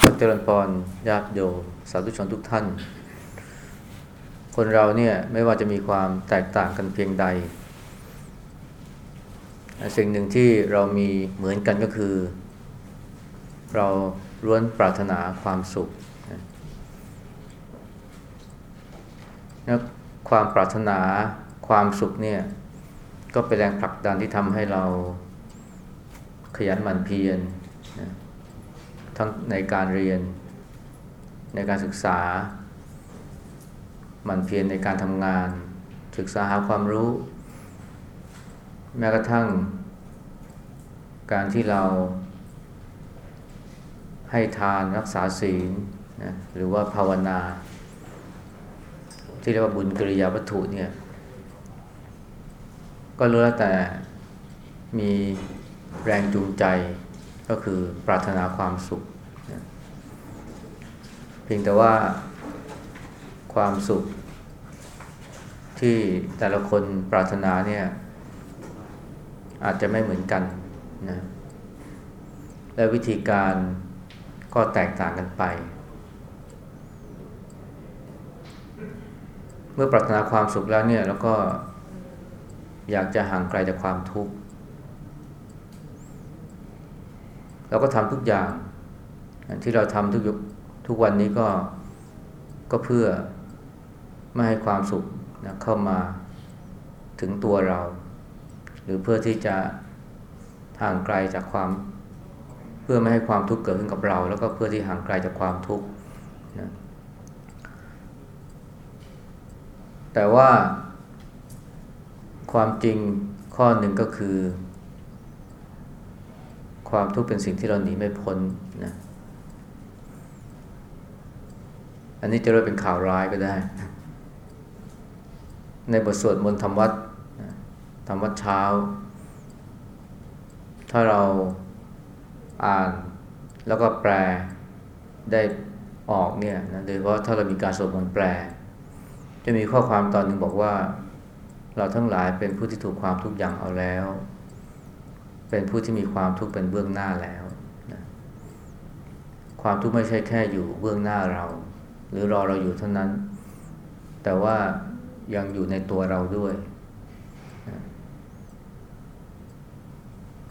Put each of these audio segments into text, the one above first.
ขอเจริญพรญาติโยมสาธุชนทุกท่าน คนเราเนี่ยไม่ว่าจะมีความแตกต่างกันเพียงใด สิ่งหนึ่งที่เรามีเหมือนกันก็คือ เราล้วนปรารถนาความสุขนะความปรารถนาความสุขเนี่ยก็เป็นแรงผลักดันที่ทำให้เราขยันหมั่นเพียรนะ ทั้งในการเรียน ในการศึกษาหมั่นเพียรในการทำงาน ศึกษาหาความรู้ แม้กระทั่ง การที่เราให้ทานรักษาศีลนะหรือว่าภาวนา ที่เรียกว่าบุญกิริยาวัตถุเนี่ยก็รู้แล้วแต่มีแรงจูงใจก็คือปรารถนาความสุข พียงแต่ว่าความสุข ที่แต่ละคนปรารถนาเนี่ย อาจจะไม่เหมือนกันนะและวิธีการก็แตกต่างกันไป เมื่อปรารถนาความสุขแล้วเนี่ย แล้วก็อยากจะห่างไกลจากความทุกข์เราก็ทำทุกอย่างที่เราทำทุกยุ ทุกวันนี้ก็ก็เพื่อไม่ให้ความสุขนะเข้ามาถึงตัวเรา หรือเพื่อที่จะห่างไกลจากความเพื่อไม่ให้ความทุกข์เกิดขึ้นกับเรา แล้วก็เพื่อที่ห่างไกลจากความทุกข์นะแต่ว่าความจริงข้อหนึ่งก็คือ ความทุกข์เป็นสิ่งที่เราหนีไม่พ้นนะ อันนี้จะเรียกเป็นข่าวร้ายก็ได้ ในบทสวดมนต์ธรรมวัดธรรมวัดเช้า ถ้าเราอ่านแล้วก็แปลได้ออกเนี่ยนะโดยเฉพาะถ้าเรามีการสวดมนต์แปล จะมีข้อความตอนหนึ่งบอกว่า เราทั้งหลายเป็นผู้ที่ถูกความทุกข์อย่างเอาแล้ว เป็นผู้ที่มีความทุกข์เป็นเบื้องหน้าแล้วนะความทุกข์ไม่ใช่แค่อยู่เบื้องหน้าเรา หรือรอเราอยู่เท่านั้น แต่ว่ายังอยู่ในตัวเราด้วย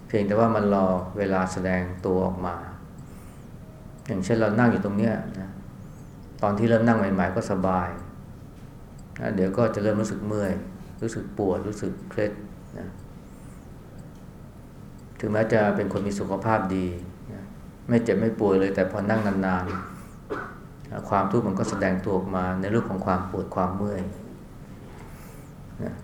เพียงแต่ว่ามันรอเวลาแสดงตัวออกมา อย่างเช่นเรานั่งอยู่ตรงเนี้ยนะตอนที่เริ่มนั่งใหม่ๆก็สบายนะเดี๋ยวก็จะเริ่มรู้สึกเมื่อย รู้สึกปวด รู้สึกเคล็ดนะถึงแม้จะเป็นคนมีสุขภาพดีนะไม่เจ็บไม่ป่วยเลยแต่พอนั่งนานๆ ความทุกข์มันก็แสดงตัวออกมาในรูปของความปวดความเมื่อยนะ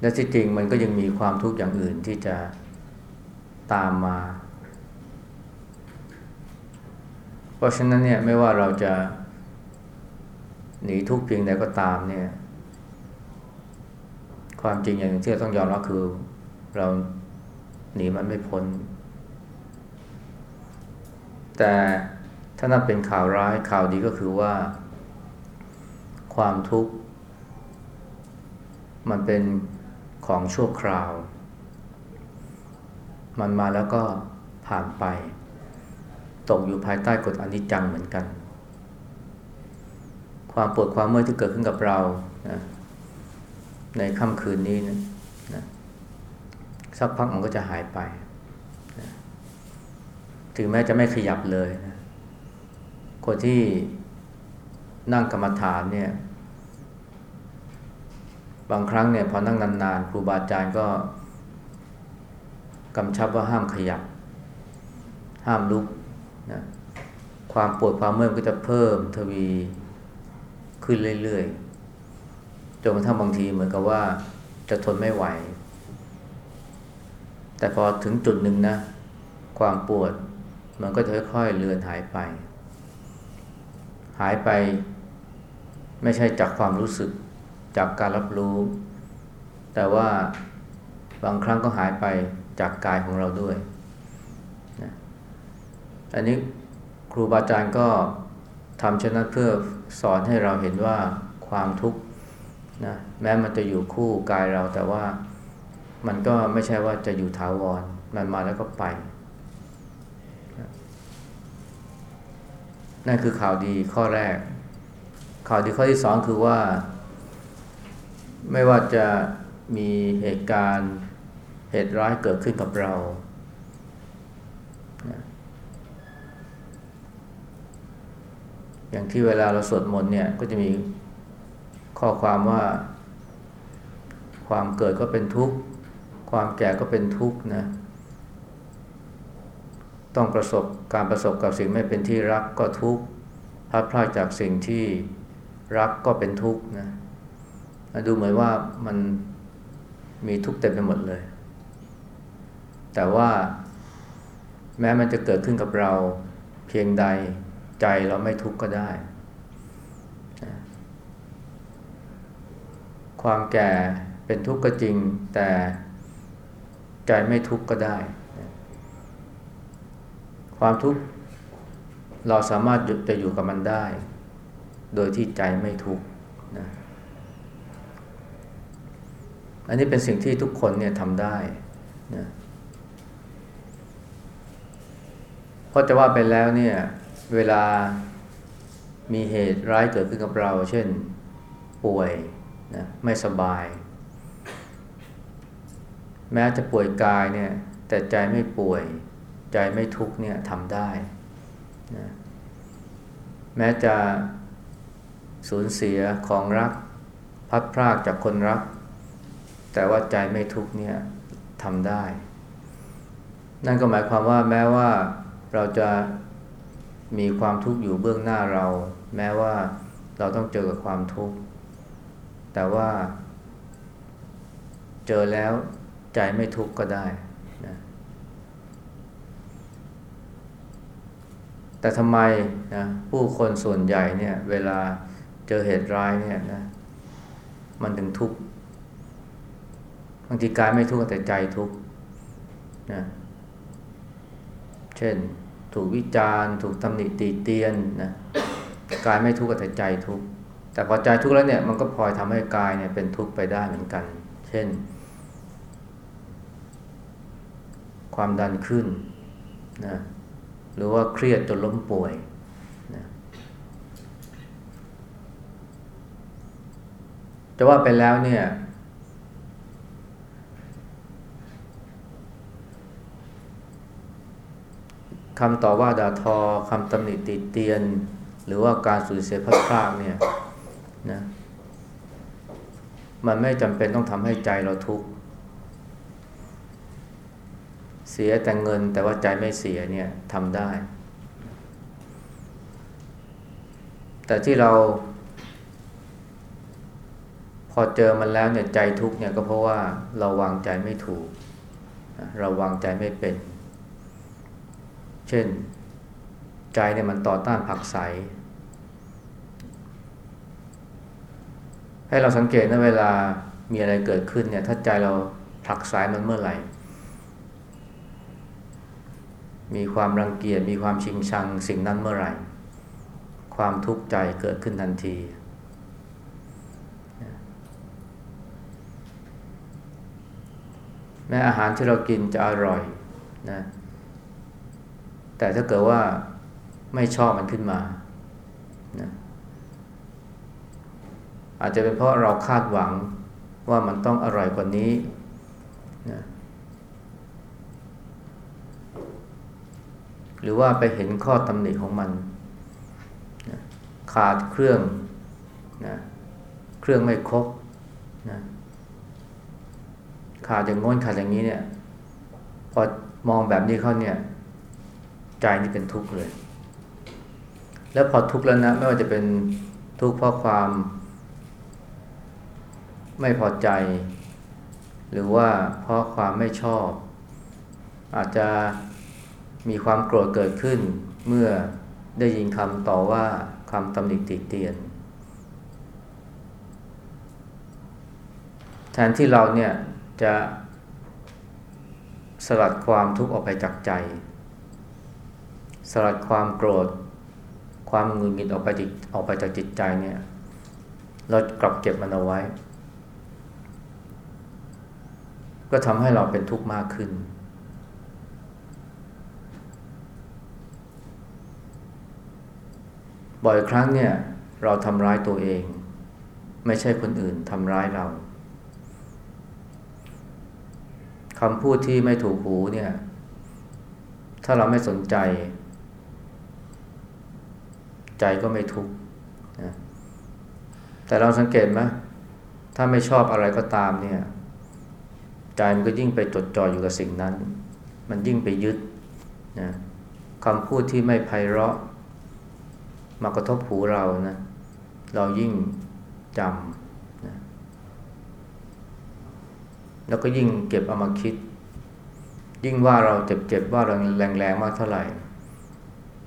และที่จริงมันก็ยังมีความทุกข์อย่างอื่นที่จะตามมา เพราะฉะนั้นเนี่ยไม่ว่าเราจะหนีทุกข์เพียงใดก็ตามเนี่ย ความจริงอย่างที่เราต้องยอมรับคือ เราหนีมันไม่พ้น แต่ ถ้านับเป็นข่าวร้ายข่าวดีก็คือว่า ความทุกข์ มันเป็นของชั่วคราว มันมาแล้วก็ผ่านไป ตกอยู่ภายใต้กฎอนิจจังเหมือนกัน ความปวดความเมื่อยที่เกิดขึ้นกับเรานะในค่ำคืนนี้นะนะสักพักมันก็จะหายไปนะถึงแม้จะไม่ขยับเลยนะ คนที่นั่งกรรมฐานเนี่ย บางครั้งเนี่ยพอนั่งนานๆครูบาอาจารย์ก็กำชับว่าห้ามขยับ ห้ามลุกนะความปวดความเมื่อยก็จะเพิ่มทวีขึ้นเรื่อยๆจนกระทั่งบางทีเหมือนกับว่าจะทนไม่ไหว แต่พอถึงจุดหนึ่งนะ ความปวดมันก็จะค่อยๆเลือนหายไป หายไป ไม่ใช่จากความรู้สึกจากการรับรู้ แต่ว่าบางครั้งก็หายไปจากกายของเราด้วยนะอันนี้ครูบาอาจารย์ก็ทำเช่นนั้นเพื่อสอนให้เราเห็นว่าความทุกข์นะแม้มันจะอยู่คู่กายเราแต่ว่ามันก็ไม่ใช่ว่าจะอยู่ถาวร มันมาแล้วก็ไปนะ นั่นคือข่าวดีข้อแรก ข่าวดีข้อที่สองคือว่า ไม่ว่าจะมีเหตุการณ์เหตุร้ายเกิดขึ้นกับเรา อย่างที่เวลาเราสวดมนต์เนี่ยก็จะมีข้อความว่า ความเกิดก็เป็นทุกข์ ความแก่ก็เป็นทุกข์นะ ต้องประสบการประสบกับสิ่งไม่เป็นที่รักก็ทุกข์พลัดพรากจากสิ่งที่รักก็เป็นทุกข์นะดูเหมือนว่ามันมีทุกข์เต็มไปหมดเลย แต่ว่าแม้มันจะเกิดขึ้นกับเราเพียงใดใจเราไม่ทุกข์ก็ได้ ความแก่เป็นทุกข์ก็จริง แต่ใจไม่ทุกข์ก็ได้ ความทุกข์เราสามารถจะอยู่กับมันได้ โดยที่ใจไม่ทุกข์นะอันนี้เป็นสิ่งที่ทุกคนเนี่ยทำได้นะเพราะจะว่าไปแล้วเนี่ยเวลามีเหตุร้ายเกิดขึ้นกับเรา เช่นป่วยนะไม่สบาย แม้จะป่วยกายเนี่ยแต่ใจไม่ป่วย ใจไม่ทุกเนี่ยทำได้นะแม้จะสูญเสียของรัก พัดพรากจากคนรัก แต่ว่าใจไม่ทุกเนี่ยทำได้ นั่นก็หมายความว่าแม้ว่าเราจะมีความทุกข์อยู่เบื้องหน้าเรา แม้ว่าเราต้องเจอกับความทุกข์ แต่ว่า เจอแล้วใจไม่ทุกข์ก็ได้นะ แต่ทำไมนะผู้คนส่วนใหญ่เนี่ย เวลาเจอเหตุร้ายเนี่ยนะ มันถึงทุกข์บางทีกายไม่ทุกข์แต่ใจทุกข์นะเช่น ถูกวิจารณ์ ถูกตำหนิตีเตียนนะกายไม่ทุกข์แต่ใจทุกข์แต่พอใจทุกข์แล้วเนี่ยมันก็พลอยทำให้กายเนี่ยเป็นทุกข์ไปได้เหมือนกัน เช่น ความดันขึ้นนะ หรือว่าเครียดจนล้มป่วยนะจะว่าไปแล้วเนี่ย คำต่อว่าด่าทอคำตำหนิติเตียน หรือว่าการสูญเสียพัดพลาดเนี่ยนะมันไม่จำเป็นต้องทำให้ใจเราทุกข์ เสียแต่เงินแต่ว่าใจไม่เสียเนี่ยทำได้ แต่ที่เรา พอเจอมันแล้วเนี่ยใจทุกเนี่ยก็เพราะว่าเราวางใจไม่ถูก เราวางใจไม่เป็น เช่น ใจเนี่ยมันต่อต้านผักใสให้เราสังเกตนะเวลามีอะไรเกิดขึ้นเนี่ย ถ้าใจเราผลักสายมันเมื่อไหร่ มีความรังเกียจมีความชิงชังสิ่งนั้นเมื่อไหร่ ความทุกข์ใจเกิดขึ้นทันที แม้อาหารที่เรากินจะอร่อยนะแต่ถ้าเกิดว่าไม่ชอบมันขึ้นมานะอาจจะเป็นเพราะเราคาดหวังว่ามันต้องอร่อยกว่านี้นะ หรือว่าไปเห็นข้อตำหนิของมันนะขาดเครื่องนะเครื่องไม่ครบนะขาดอย่างง้นขาดอย่างนี้เนี่ย พอมองแบบนี้เขาเนี่ยใจนี่เป็นทุกข์เลย แล้วพอทุกข์แล้วนะไม่ว่าจะเป็นทุกข์เพราะความ ไม่พอใจ หรือว่าเพราะความไม่ชอบ อาจจะ มีความโกรธเกิดขึ้น เมื่อได้ยินคำต่อว่าคำตำหนิติเตียน แทนที่เราเนี่ยจะสลัดความทุกข์ออกไปจากใจ สลัดความโกรธ ความงุนงิดออกไปออกไปจากจิตใจเนี่ย เรากลับเก็บมันเอาไว้ ก็ทำให้เราเป็นทุกข์มากขึ้น บ่อยครั้งเนี่ยเราทำร้ายตัวเอง ไม่ใช่คนอื่นทำร้ายเราคำพูดที่ไม่ถูกหูเนี่ย ถ้าเราไม่สนใจ ใจก็ไม่ทุกข์นะแต่เราสังเกตไหมถ้าไม่ชอบอะไรก็ตามเนี่ย ใจมันก็ยิ่งไปจดจ่ออยู่กับสิ่งนั้น มันยิ่งไปยึดนะคำพูดที่ไม่ไพเราะ มากระทบหูเรานะเรายิ่งจำนะแล้วก็ยิ่งเก็บเอามาคิด ยิ่งว่าเราเจ็บๆว่าเราแรงๆมากเท่าไหร่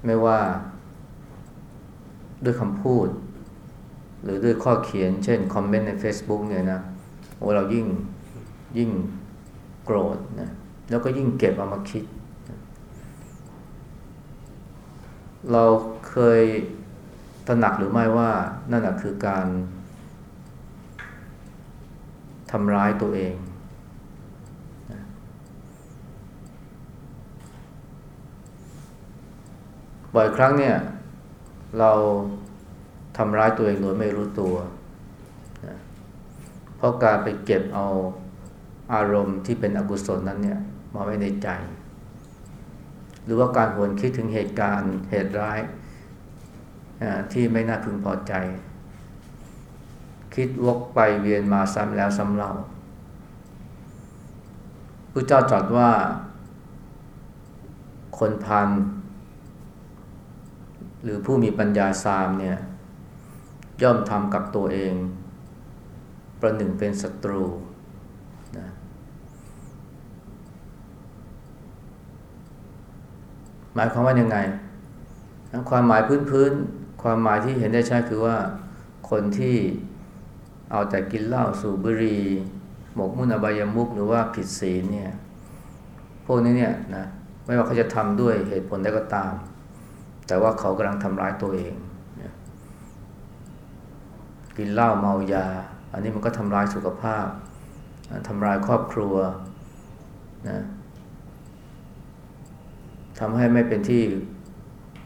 ไม่ว่า ด้วยคำพูด หรือด้วยข้อเขียน เช่นคอมเมนต์ใน Facebook เนี่ยนะโอ้เรายิ่งยิ่งโกรธนะแล้วก็ยิ่งเก็บเอามาคิด เราเคย ตระหนักหรือไม่ว่านั่นแหะคือการทำร้ายตัวเอง บ่อยครั้งเนี่ย เราทำร้ายตัวเองโดยไม่รู้ตัวนะเพราะการไปเก็บเอาอารมณ์ที่เป็นอกุศลนั้นเนี่ย มาไว้ในใจ หรือว่าการหวนคิดถึงเหตุการณ์เหตุร้าย ที่ไม่น่าพึงพอใจ คิดวกไปเวียนมาซ้ำแล้วซ้ำเล่าพระเจ้าตรัสว่า คนพันหรือผู้มีปัญญาสามเนี่ยย่อมทำกับตัวเอง ประหนึ่งเป็นศัตรูนะหมายความว่ายังไง ความหมายพื้น ความหมายที่เห็นได้ชัดคือว่าคนที่เอาแต่กินเหล้าสูบบุหรี่หมกมุ่นอบายามุกหรือว่าผิดศีลเนี่ยพวกนี้เนี่ยนะไม่ว่าเขาจะทำด้วยเหตุผลใดก็ตาม แต่ว่าเขากำลังทำร้ายตัวเองกินเหล้าเมายา อันนี้มันก็ทำร้ายสุขภาพทำลายครอบครัวนะทำให้ไม่เป็นที่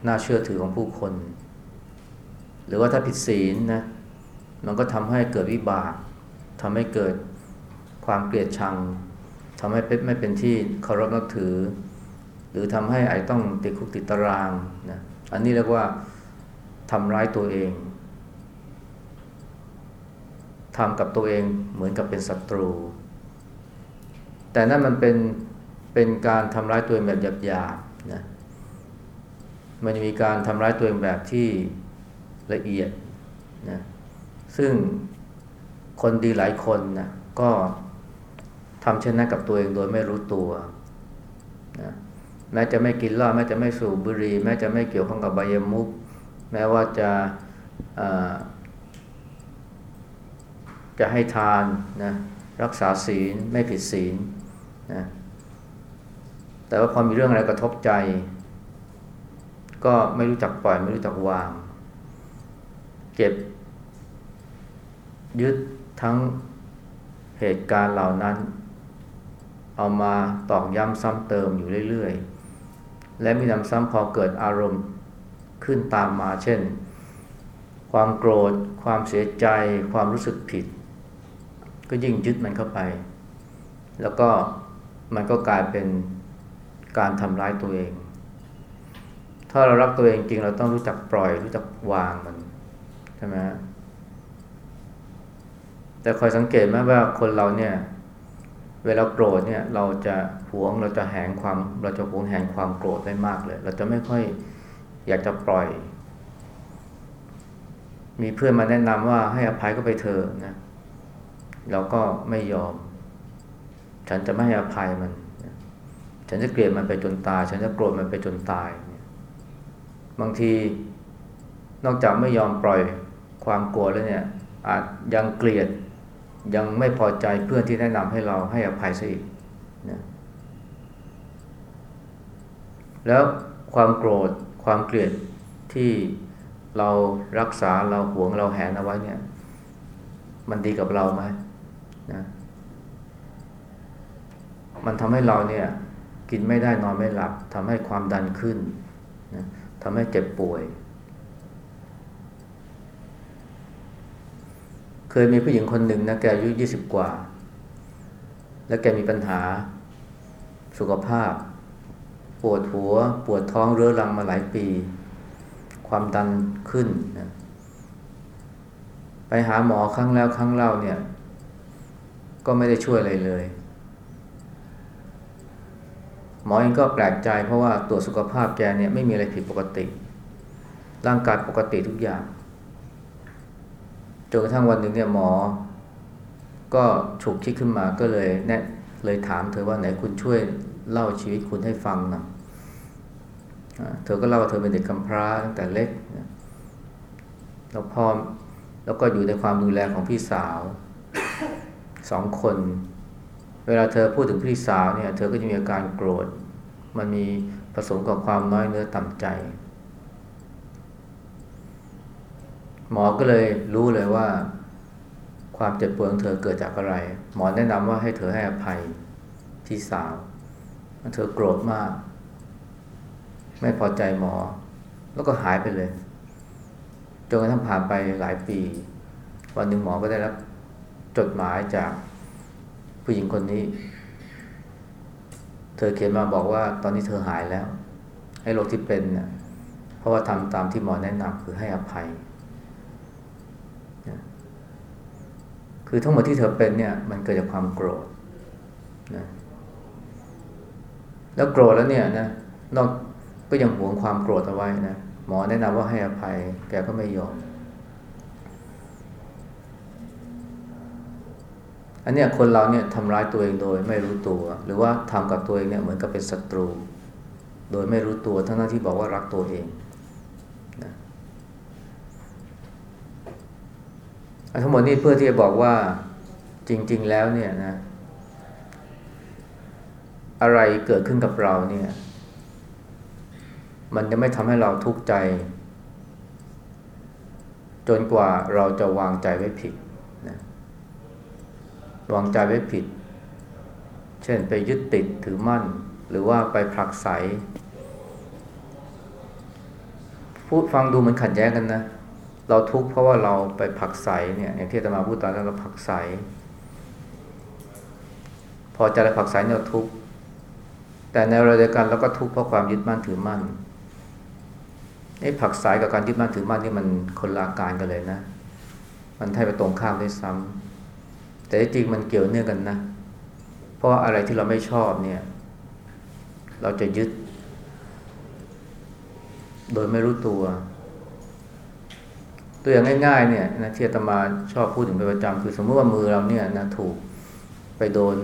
น่าเชื่อถือของผู้คน หรือว่าถ้าผิดศีลนะมันก็ทำให้เกิดวิบากทำให้เกิดความเกลียดชังทำให้เป็นไม่เป็นที่เคารพนับถือ หรือทำให้ไอต้องติดคุกติดตารางนะอันนี้เรียกว่าทำร้ายตัวเองทำกับตัวเองเหมือนกับเป็นศัตรู แต่นั่นมันเป็นเป็นการทำร้ายตัวเองแบบหยาบๆนะมันจะมีการทำร้ายตัวเองแบบที่ ละเอียดนะซึ่งคนดีหลายคนนะก็ทำเช่นนั้นกับตัวเองโดยไม่รู้ตัวนะแม้จะไม่กินเหล้าแม้จะไม่สูบบุหรี่แม้จะไม่เกี่ยวข้องกับบยมุก แม้ว่าจะจะให้ทานนะรักษาศีลไม่ผิดศีลนะแต่ว่าพอมีเรื่องอะไรกระทบใจ ก็ไม่รู้จักปล่อยไม่รู้จักวาง เก็บ ยึดทั้งเหตุการณ์เหล่านั้น เอามาตอกย้ำซ้ำเติมอยู่เรื่อยๆ และมีนำซ้ำพอเกิดอารมณ์ขึ้นตามมา เช่น ความโกรธ ความเสียใจ ความรู้สึกผิด ก็ยิ่งยึดมันเข้าไป แล้วก็มันก็กลายเป็นการทำร้ายตัวเอง ถ้าเรารักตัวเองจริงเราต้องรู้จักปล่อยรู้จักวางมัน ใช่ไหมแต่คอยสังเกตไหมว่าคนเราเนี่ย เวลาโกรธเนี่ย เราจะหวงเราจะแหงความ เราจะหวงแหงความโกรธได้มากเลย เราจะไม่ค่อยอยากจะปล่อย มีเพื่อนมาแนะนำว่าให้อภัยก็ไปเถอะนะเราก็ไม่ยอม ฉันจะไม่ให้อภัยมัน ฉันจะเกลียดมันไปจนตาย ฉันจะโกรธมันไปจนตาย บางทีนอกจากไม่ยอมปล่อย ความกลัวแล้วเนี่ยอาจยังเกลียดยังไม่พอใจเพื่อนที่แนะนำให้เราให้อภัยซะอีกนะแล้วความโกรธความเกลียดที่เรารักษาเราหวงเราแหนเอาไว้เนี่ย มันดีกับเราไหมนะมันทำให้เราเนี่ยกินไม่ได้นอนไม่หลับทำให้ความดันขึ้นนะทำให้เจ็บป่วย เคยมีผู้หญิงคนหนึ่งนะแกอายุยี่สิบกว่า แล้วแกมีปัญหาสุขภาพ ปวดหัว ปวดท้องเรื้อรังมาหลายปี ความดันขึ้นนะไปหาหมอครั้งแล้วครั้งเล่าเนี่ย ก็ไม่ได้ช่วยอะไรเลย หมอเองก็แปลกใจเพราะว่าตรวจสุขภาพแกเนี่ยไม่มีอะไรผิดปกติ ร่างกายปกติทุกอย่าง จนกระทั่งวันหนึ่งเนี่ยหมอ ก็ฉุกคิดขึ้นมาก็เลยแนะเลยถามเธอว่าไหนคุณช่วยเล่าชีวิตคุณให้ฟังหนะเธอก็เล่าว่าเธอเป็นเด็กกำพร้าตั้งแต่เล็กแล้วพอแล้วก็อยู่ในความดูแลของพี่สาวสองคน เวลาเธอพูดถึงพี่สาวเนี่ย เธอก็จะมีอาการโกรธ มันมีผสมกับความน้อยเนื้อต่ำใจ หมอก็เลยรู้เลยว่า ความเจ็บปวดของเธอเกิดจากอะไร หมอแนะนำว่าให้เธอให้อภัยพี่สาว เธอโกรธมาก ไม่พอใจหมอ แล้วก็หายไปเลยจนกระทั่งผ่านไปหลายปี วันหนึ่งหมอก็ได้รับจดหมายจากผู้หญิงคนนี้ เธอเขียนมาบอกว่าตอนนี้เธอหายแล้ว ให้โรคที่เป็นเนี่ยเพราะว่าทำตามที่หมอแนะนำคือให้อภัย คือทั้งหมดที่เธอเป็นเนี่ยมันเกิดจากความโกรธนะแล้วโกรธแล้วเนี่ยนะนอกก็ยังหวงความโกรธเอาไว้นะหมอแนะนำว่าให้อภัยแกก็ไม่ยอม อันเนี้ยคนเราเนี่ยทำร้ายตัวเองโดยไม่รู้ตัว หรือว่าทำกับตัวเองเนี่ยเหมือนกับเป็นศัตรู โดยไม่รู้ตัวทั้งที่บอกว่ารักตัวเองนะ ทั้งหมดนี้เพื่อที่จะบอกว่าจริง ๆ แล้วเนี่ยนะ อะไรเกิดขึ้นกับเราเนี่ย มันจะไม่ทำให้เราทุกข์ใจ จนกว่าเราจะวางใจไว้ผิดนะวางใจไว้ผิด เช่นไปยึดติดถือมั่น หรือว่าไปผลักไสพูดฟังดูมันขัดแย้งกันนะ เราทุกข์เพราะว่าเราไปผักไสเนี่ยอย่างที่อาตมาพูดตอนนั้นเราผักไสพอใจเราผักไสเนี่ยเราทุกข์แต่ในเวลาเดียวกันเราก็ทุกข์เพราะความยึดมั่นถือมั่นไอ้ผักสายกับการยึดมั่นถือมั่นนี่มันคนละการกันเลยนะ มันแทบไปตรงข้ามด้วยซ้ำแต่จริงมันเกี่ยวเนื่องกันนะ เพราะอะไรที่เราไม่ชอบเนี่ย เราจะยึด โดยไม่รู้ตัว ตัวอย่างง่ายๆเนี่ยนะที่อาตมาชอบพูดถึงเป็นประจำคือสมมติว่ามือเราเนี่ยนะถูกไปโดน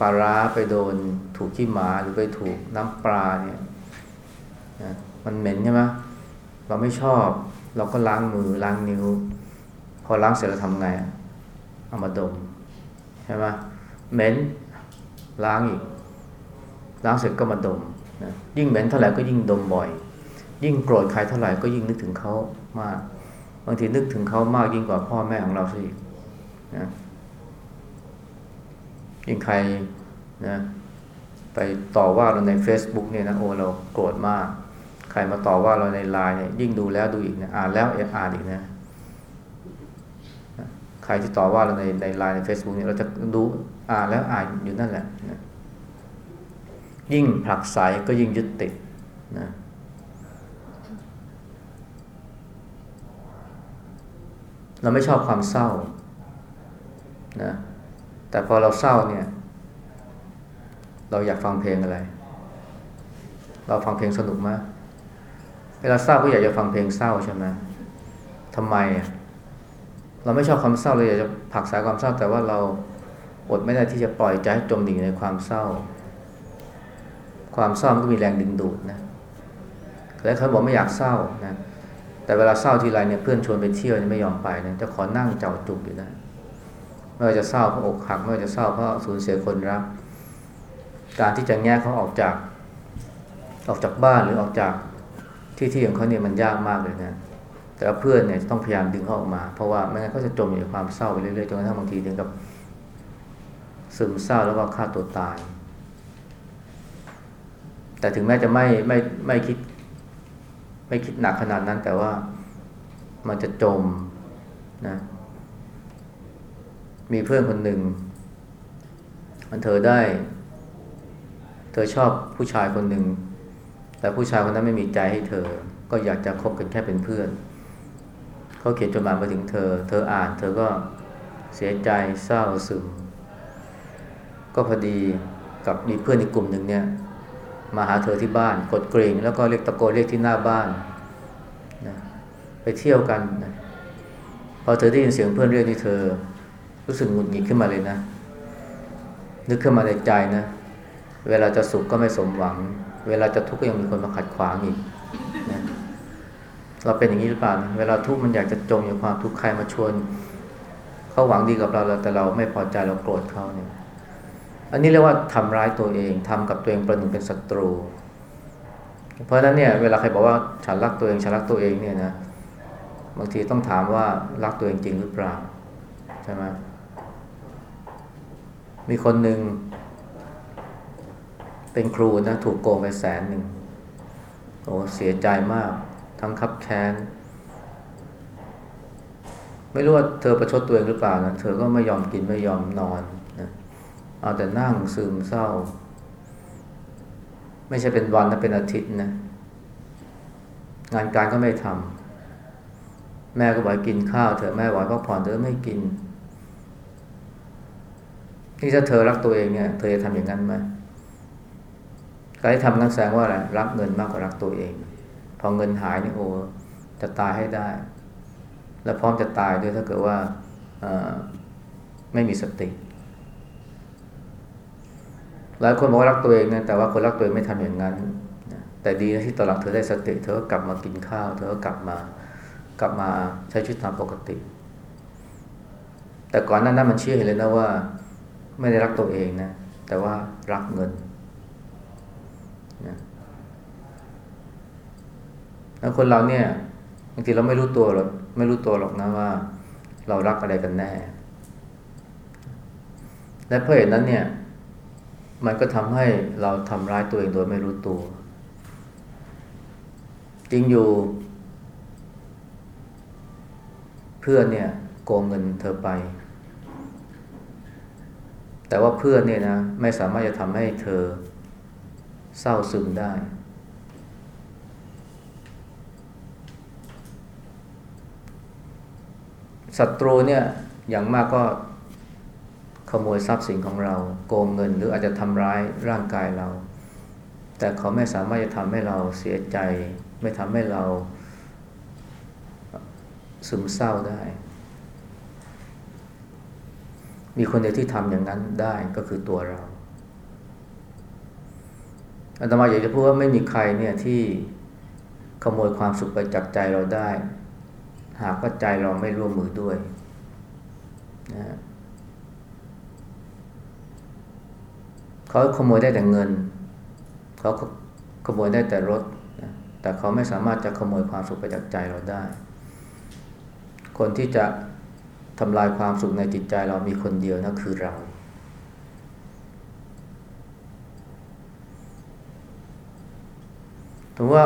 ปลาร้าไปโดนถูกขี้หมาหรือไปถูกน้ำปลาเนี่ยนะมันเหม็นใช่ไหมเราไม่ชอบ เราก็ล้างมือล้างนิ้ว พอล้างเสร็จเราทำไงเอามาดมใช่ไหมเหม็นล้างอีกล้างเสร็จก็มาดมนะยิ่งเหม็นเท่าไหร่ก็ยิ่งดมบ่อย ยิ่งโกรธใครเท่าไหร่ก็ยิ่งนึกถึงเขามาก บางทีนึกถึงเขามากยิ่งกว่าพ่อแม่ของเราสินะยิ่งใครนะไปต่อว่าเราใน Facebook เนี่ยนะโอ้เราโกรธมาก ใครมาต่อว่าเราในไลน์เนี่ยยิ่งดูแล้วดูอีกนะอ่านแล้วอ่านอีกนะใครที่ต่อว่าเราในในไลน์ใน Facebook เนี่ยเราจะดูอ่านแล้วอ่านอยู่นั่นแหละนะยิ่งผลักไสก็ยิ่งยึดติดนะ เราไม่ชอบความเศร้านะแต่พอเราเศร้าเนี่ย เราอยากฟังเพลงอะไร เราฟังเพลงสนุกไหมเวลาเศร้าก็อยากจะฟังเพลงเศร้าใช่ไหมทำไมเราไม่ชอบความเศร้าเลยอยากจะผักสายความเศร้า แต่ว่าเราอดไม่ได้ที่จะปล่อยใจให้จมดิ่งในความเศร้า ความเศร้ามันก็มีแรงดึงดูดนะแล้วเขาบอกไม่อยากเศร้านะ แต่เวลาเศร้าทีไรเนี่ยเพื่อนชวนไปเที่ยวไม่ยอมไปนะจะขอนั่งเจ้าจุกอยู่นะไม่ว่าจะเศร้าเพราะอกหักไม่ว่าจะเศร้าเพราะสูญเสียคนรัก การที่จะแง่เขาออกจาก ออกจากบ้านหรือออกจากที่ที่ของเขาเนี่ยมันยากมากเลยนะ แต่เพื่อนเนี่ยต้องพยายามดึงเขาออกมา เพราะว่าไม่งั้นเขาจะจมอยู่ในความเศร้าไปเรื่อยๆจนกระทั่งบางทีถึงกับซึมเศร้าแล้วก็ฆ่าตัวตาย แต่ถึงแม้จะไม่ไม่ไม่คิด ไม่คิดหนักขนาดนั้น แต่ว่ามันจะจมนะ มีเพื่อนคนหนึ่ง มันเธอได้ เธอชอบผู้ชายคนหนึ่ง แต่ผู้ชายคนนั้นไม่มีใจให้เธอ ก็อยากจะคบกันแค่เป็นเพื่อน เขาเขียนจดหมายมาถึงเธอ เธออ่าน เธอก็เสียใจเศร้าซึม ก็พอดีกับมีเพื่อนอีกกลุ่มหนึ่งเนี่ย มาหาเธอที่บ้าน กดกริ่งแล้วก็เรียกตะโกนเรียกที่หน้าบ้านนะไปเที่ยวกันนะพอเธอได้ยินเสียงเพื่อนเรียกนี่เธอ รู้สึกหงุดหงิดขึ้นมาเลยนะ นึกขึ้นมาในใจนะ เวลาจะสุขก็ไม่สมหวัง เวลาจะทุกข์ก็ยังมีคนมาขัดขวางอีกนะเราเป็นอย่างนี้หรือเปล่านะเวลาทุกข์มันอยากจะจมอยู่ความทุกข์ใครมาชวนเขาหวังดีกับเราแต่เราไม่พอใจเราโกรธเขาเนี่ย อันนี้เรียกว่าทำร้ายตัวเองทำกับตัวเองประหนึ่งเป็นศัตรู เพราะฉะนั้นเนี่ยเวลาใครบอกว่าฉันรักตัวเองฉันรักตัวเองเนี่ยนะบางทีต้องถามว่ารักตัวเองจริงหรือเปล่าใช่ไหมมีคนหนึ่งเป็นครูนะถูกโกงไปแสนหนึ่งโอ้เสียใจมาก ทั้งคับแค้นไม่รู้ว่าเธอประชดตัวเองหรือเปล่านะเธอก็ไม่ยอมกินไม่ยอมนอน เอาแต่นั่งซึมเศร้า ไม่ใช่เป็นวันนะเป็นอาทิตย์นะ งานการก็ไม่ทำแม่ก็บอกกินข้าวเถอะแม่บอกพักผ่อนเธอไม่กินนี่ถ้าเธอรักตัวเองเนี่ย เธอจะทำอย่างนั้นไหมการที่ทำงั้นแสดงว่าอะไรรักเงินมากกว่ารักตัวเอง พอเงินหายนี่โอ้จะตายให้ได้ และพร้อมจะตายด้วยถ้าเกิดว่าไม่มีสติ หลายคนบอกว่ารักตัวเองนะแต่ว่าคนรักตัวเองไม่ทำอย่างนั้นแต่ดีนะที่ตอนหลังเธอได้สติเธอก็กลับมากินข้าว เธอก็กลับมากลับมาใช้ชีวิตตามปกติ แต่ก่อนหน้านั้นมันเชื่อเห็นเลยนะว่า ไม่ได้รักตัวเองนะแต่ว่ารักเงินนะแล้วคนเราเนี่ยบางทีเราไม่รู้ตัวหรอกไม่รู้ตัวหรอกนะว่า เรารักอะไรกันแน่ และเพราะเหตุนั้นเนี่ย มันก็ทำให้เราทำร้ายตัวเองโดยไม่รู้ตัว จริงอยู่ เพื่อนเนี่ยโกงเงินเธอไป แต่ว่าเพื่อนเนี่ยนะไม่สามารถจะทำให้เธอเศร้าซึมได้ ศัตรูเนี่ยอย่างมากก็ ขโมยทรัพย์สินของเรา โกงเงินหรืออาจจะทำร้ายร่างกายเรา แต่เขาไม่สามารถจะทำให้เราเสียใจ ไม่ทำให้เราซึมเศร้าได้ มีคนเดียวที่ทำอย่างนั้นได้ก็คือตัวเราอาตมาอยากจะพูดว่าไม่มีใครเนี่ยที่ขโมยความสุขไปจากใจเราได้ หากว่าใจเราไม่ร่วมมือด้วยนะ เขาขโมยได้แต่เงิน เขาขโมยได้แต่รถ แต่เขาไม่สามารถจะขโมยความสุขไปจากใจเราได้ คนที่จะทำลายความสุขในจิตใจเรามีคนเดียวนั่นคือเราถือว่า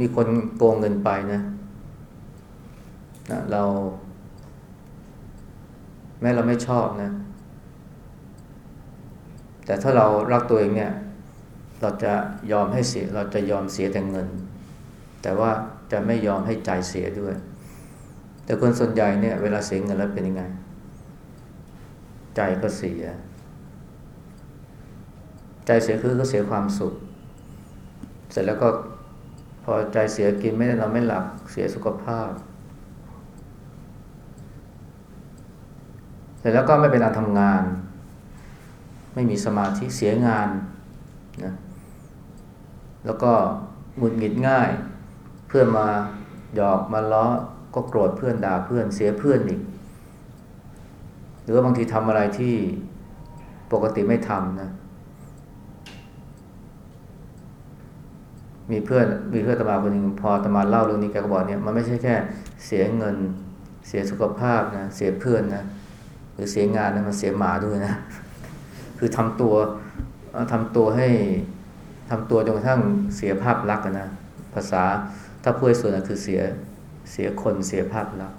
มีคนโกงเงินไปนะนะ เรา แม้เราไม่ชอบนะ แต่ถ้าเรารักตัวเองเนี่ยเราจะยอมให้เสียเราจะยอมเสียแต่เงิน แต่ว่าจะไม่ยอมให้ใจเสียด้วย แต่คนส่วนใหญ่เนี่ยเวลาเสียเงินแล้วเป็นยังไง ใจก็เสีย ใจเสียคือก็เสียความสุข เสร็จแล้วก็พอใจเสียกินไม่ได้นอนไม่หลับเสียสุขภาพ เสร็จแล้วก็ไม่เป็นอันทำงาน ไม่มีสมาธิเสียงานนะแล้วก็หงุดหงิดง่าย เพื่อนมาหยอกมาล้อก็โกรธเพื่อนด่าเพื่อนเสียเพื่อนอีก หรือว่าบางทีทำอะไรที่ปกติไม่ทำนะมีเพื่อนมีเพื่อนตมาคนหนึ่งพอตมาเล่าเรื่องนี้แกก็บอกเนี่ยมันไม่ใช่แค่เสียเงินเสียสุขภาพนะเสียเพื่อนนะหรือเสียงานนะมันเสียหมาด้วยนะ คือทำตัวทำตัวให้ทำตัวจนกระทั่งเสียภาพลักษณ์นะภาษาถ้าพูดส่วนนะคือเสียเสียคนเสียภาพลักษณ์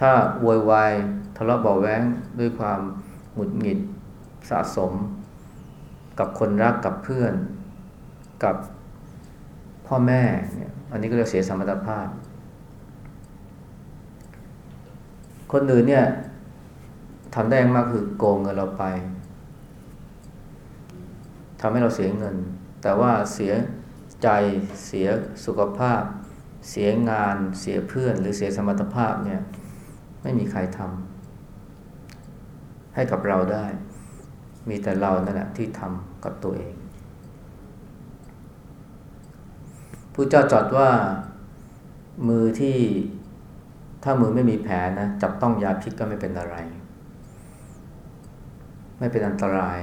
ถ้าโวยวายทะเลาะเบาะแว้งด้วยความหงุดหงิดสะสม กับคนรักกับเพื่อน กับพ่อแม่เนี่ยอันนี้ก็เรียกเสียสมรรถภาพ คนอื่นเนี่ย ทำได้มากคือโกงเงินเราไปทำให้เราเสียเงิน แต่ว่าเสียใจเสียสุขภาพ เสียงานเสียเพื่อน หรือเสียสมรรถภาพเนี่ยไม่มีใครทำให้กับเราได้ มีแต่เรานั่นแหละที่ทำกับตัวเองผู้เจ้าจอดว่ามือที่ถ้ามือไม่มีแผลนะจับต้องยาพิษก็ไม่เป็นอะไร ไม่เป็นอันตราย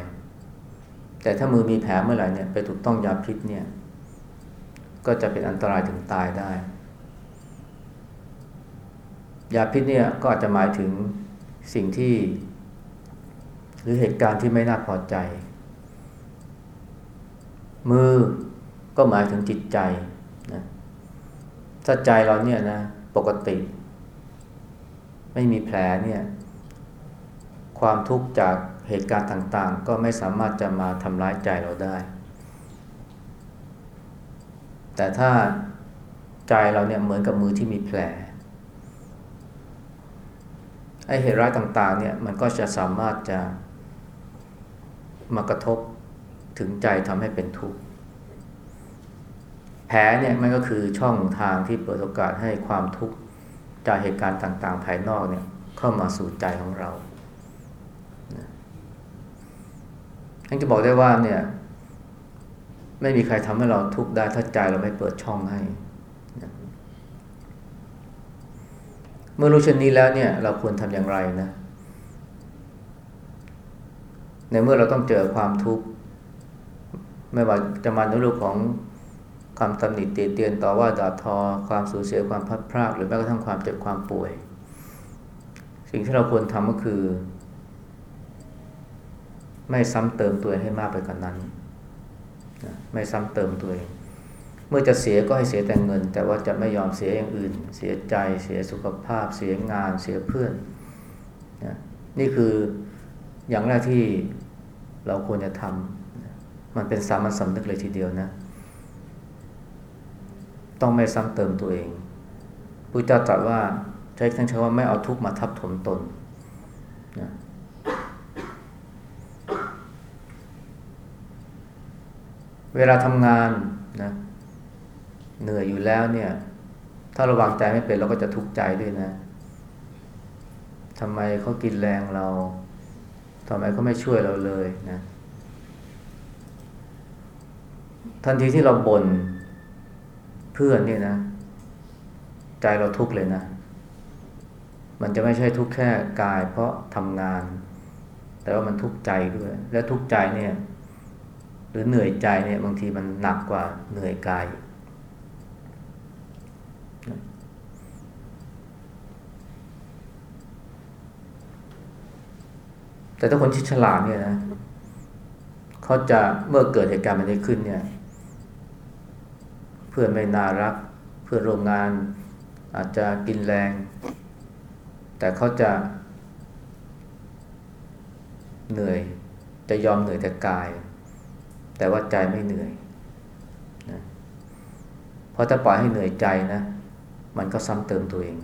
แต่ถ้ามือมีแผลเมื่อไหร่เนี่ยไปถูกต้องยาพิษเนี่ยก็จะเป็นอันตรายถึงตายได้ ยาพิษเนี่ยก็อาจจะหมายถึงสิ่งที่ หรือเหตุการณ์ที่ไม่น่าพอใจ มือก็หมายถึงจิตใจนะถ้าใจเราเนี่ยนะปกติ ไม่มีแผลเนี่ย ความทุกข์จาก เหตุการณ์ต่างๆ ก็ไม่สามารถจะมาทำร้ายใจเราได้ แต่ถ้าใจเราเนี่ยเหมือนกับมือที่มีแผลไอเหตุร้ายต่างๆเนี่ยมันก็จะสามารถจะมากระทบถึงใจทำให้เป็นทุกข์แผลเนี่ยมันก็คือช่องทางที่เปิดโอกาสให้ความทุกข์จากเหตุการณ์ต่างๆ ภายนอกเนี่ยเข้ามาสู่ใจของเรา ท่านจะบอกได้ว่าเนี่ย ไม่มีใครทำให้เราทุกข์ได้ถ้าใจเราไม่เปิดช่องให้ เมื่อรู้เช่นนี้แล้วเนี่ย เราควรทำอย่างไรนะ ในเมื่อเราต้องเจอความทุกข์ไม่ว่าจะมาในรูปของคำตำหนิตีเตียนต่อว่าด่าทอ ความสูญเสียความพัดพรากหรือแม้กระทั่งความเจ็บความป่วย สิ่งที่เราควรทำก็คือ ไม่ซ้ำเติมตัวเองให้มากไปกว่านนั้นไม่ซ้ำเติมตัวเองเมื่อจะเสียก็ให้เสียแต่เงิน แต่ว่าจะไม่ยอมเสียอย่างอื่น เสียใจเสียสุขภาพ เสียงานเสียเพื่อนนี่คืออย่างแรกที่เราควรจะทำมันเป็นสามัญสำนึกเลยทีเดียวนะ ต้องไม่ซ้ำเติมตัวเองพุทธเจ้าตรัสว่าใช้ทั้งใช้ว่าไม่เอาทุกข์มาทับถมตนนะ เวลาทำงานนะเหนื่อยอยู่แล้วเนี่ย ถ้าระวังใจไม่เป็นเราก็จะทุกข์ใจด้วยนะทำไมเขากินแรงเราทำไมเขาไม่ช่วยเราเลยนะ ทันทีที่เราบน่นเพื่อนเนี่ยนะ ใจเราทุกข์เลยนะ มันจะไม่ใช่ทุกข์แค่กายเพราะทำงาน แต่ว่ามันทุกข์ใจด้วย และทุกข์ใจเนี่ย หรือเหนื่อยใจเนี่ยบางทีมันหนักกว่าเหนื่อยกายแต่ถ้าคนที่ฉลาดเนี่ยนะเขาจะเมื่อเกิดเหตุการณ์แบบนี้ขึ้นเนี่ย เพื่อนไม่น่ารัก เพื่อนโรงงานอาจจะกินแรง แต่เขาจะ เหนื่อยจะยอมเหนื่อยแต่กาย แต่ว่าใจไม่เหนื่อยนะเพราะถ้าปล่อยให้เหนื่อยใจนะ มันก็ซ้ำเติมตัวเอง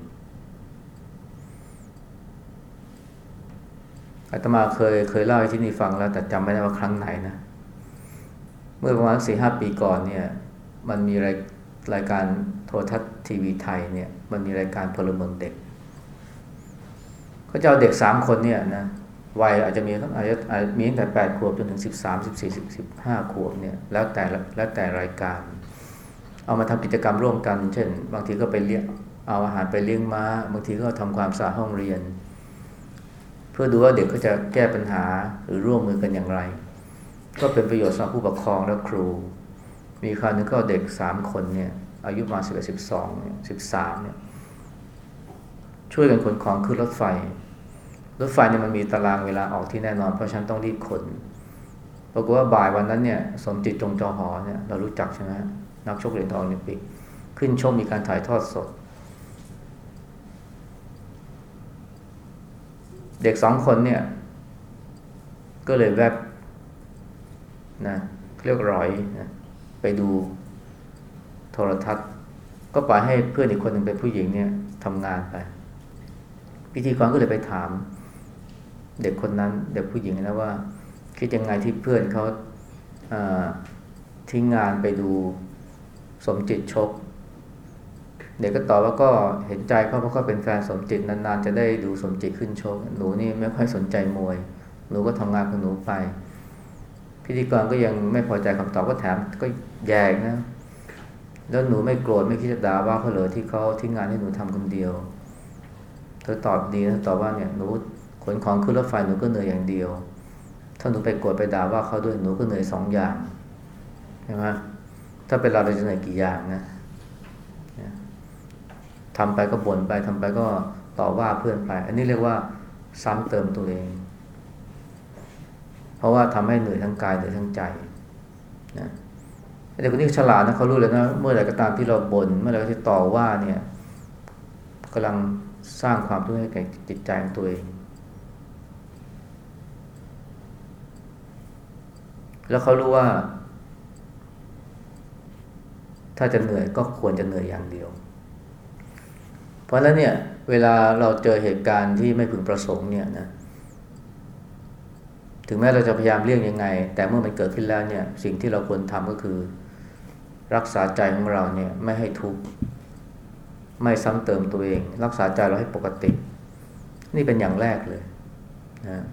อาตมาเคยเคยเล่าให้ที่นี่ฟังแล้วแต่จำไม่ได้ว่าครั้งไหนนะ เมื่อประมาณสี่ห้าปีก่อนเนี่ย มันมีรายรายการโทรทัศน์ทีวีไทยเนี่ย มันมีรายการพลเมืองเด็ก เขาจะเอาเด็กสามคนเนี่ยนะ วัยอาจจะมีตั้งอายุมีตั้งแต่แปดขวบจนถึงสิบสามสิบสี่สิบสิบห้าขวบเนี่ยแล้วแต่แล้วแต่รายการ เอามาทำกิจกรรมร่วมกัน เช่น บางทีก็ไปเลี้ยงเอาอาหารไปเลี้ยงม้า บางทีก็ทำความสะอาดห้องเรียน เพื่อดูว่าเด็กเขาจะแก้ปัญหาหรือร่วมมือกันอย่างไร ก็เป็นประโยชน์สำหรับผู้ปกครองและครู มีคราวนึงก็เด็กสามคนเนี่ยอายุมาสิบเอ็ดสิบสองสิบสามเนี่ยช่วยกันขนของขึ้นรถไฟ รถไฟเนี่ยมันมีตารางเวลาออกที่แน่นอน เพราะฉันต้องรีบขนปรากฏว่าบ่ายวันนั้นเนี่ยสมจิตจงจอหอเนี่ยเรารู้จักใช่ไหมนักชกเหรียญทองโอลิมปิกขึ้นชมมีการถ่ายทอดสด เด็กสองคนเนี่ย ก็เลยแวบนะเรียกร้อยนะไปดูโทรทัศน์ ก็ปล่อยให้เพื่อนอีกคนหนึ่งเป็นผู้หญิงเนี่ยทำงานไป พิธีกรก็เลยไปถาม เด็กคนนั้น เด็กผู้หญิงนะว่า คิดยังไงที่เพื่อนเขาทิ้งงานไปดูสมจิตชก เด็กก็ตอบว่าก็เห็นใจเขาเพราะเขาเป็นแฟนสมจิตนานๆ จะได้ดูสมจิตขึ้นชก หนูนี่ไม่ค่อยสนใจมวย หนูก็ทำงานของหนูไป พิธีกรก็ยังไม่พอใจคำตอบก็ถามก็แย่นะ แล้วหนูไม่โกรธไม่คิดจะด่าว่าเขาเลยที่เขาทิ้งงานให้หนูทำคนเดียวเธอตอบดีนะตอบว่าเนี่ยหนู ขนของขึ้นรถไฟหนูก็เหนื่อยอย่างเดียว ถ้าหนูไปโกรธไปด่าว่าเขาด้วยหนูก็เหนื่อยสองอย่างใช่ไหมถ้าเป็นเราเราจะเหนื่อยกี่อย่างนะทำไปก็บ่นไปทำไปก็ต่อว่าเพื่อนไป อันนี้เรียกว่าซ้ำเติมตัวเอง เพราะว่าทำให้เหนื่อยทั้งกายเหนื่อยทั้งใจนะเด็กคนนี้ฉลาดนะเขารู้เลยนะเมื่อไหร่ก็ตามที่เราบน่นเมื่อไหร่ก็ที่ต่อว่าเนี่ยกำลังสร้างความทุกข์ให้แก่จิตใจของตัวเอง แล้วเขารู้ว่า ถ้าจะเหนื่อยก็ควรจะเหนื่อยอย่างเดียว เพราะฉะนั้นเนี่ย เวลาเราเจอเหตุการณ์ที่ไม่พึงประสงค์เนี่ยนะ ถึงแม้เราจะพยายามเลี่ยงยังไง แต่เมื่อมันเกิดขึ้นแล้วเนี่ย สิ่งที่เราควรทำก็คือ รักษาใจของเราเนี่ย ไม่ให้ทุกข์ไม่ซ้ำเติมตัวเอง รักษาใจเราให้ปกติ นี่เป็นอย่างแรกเลยนะ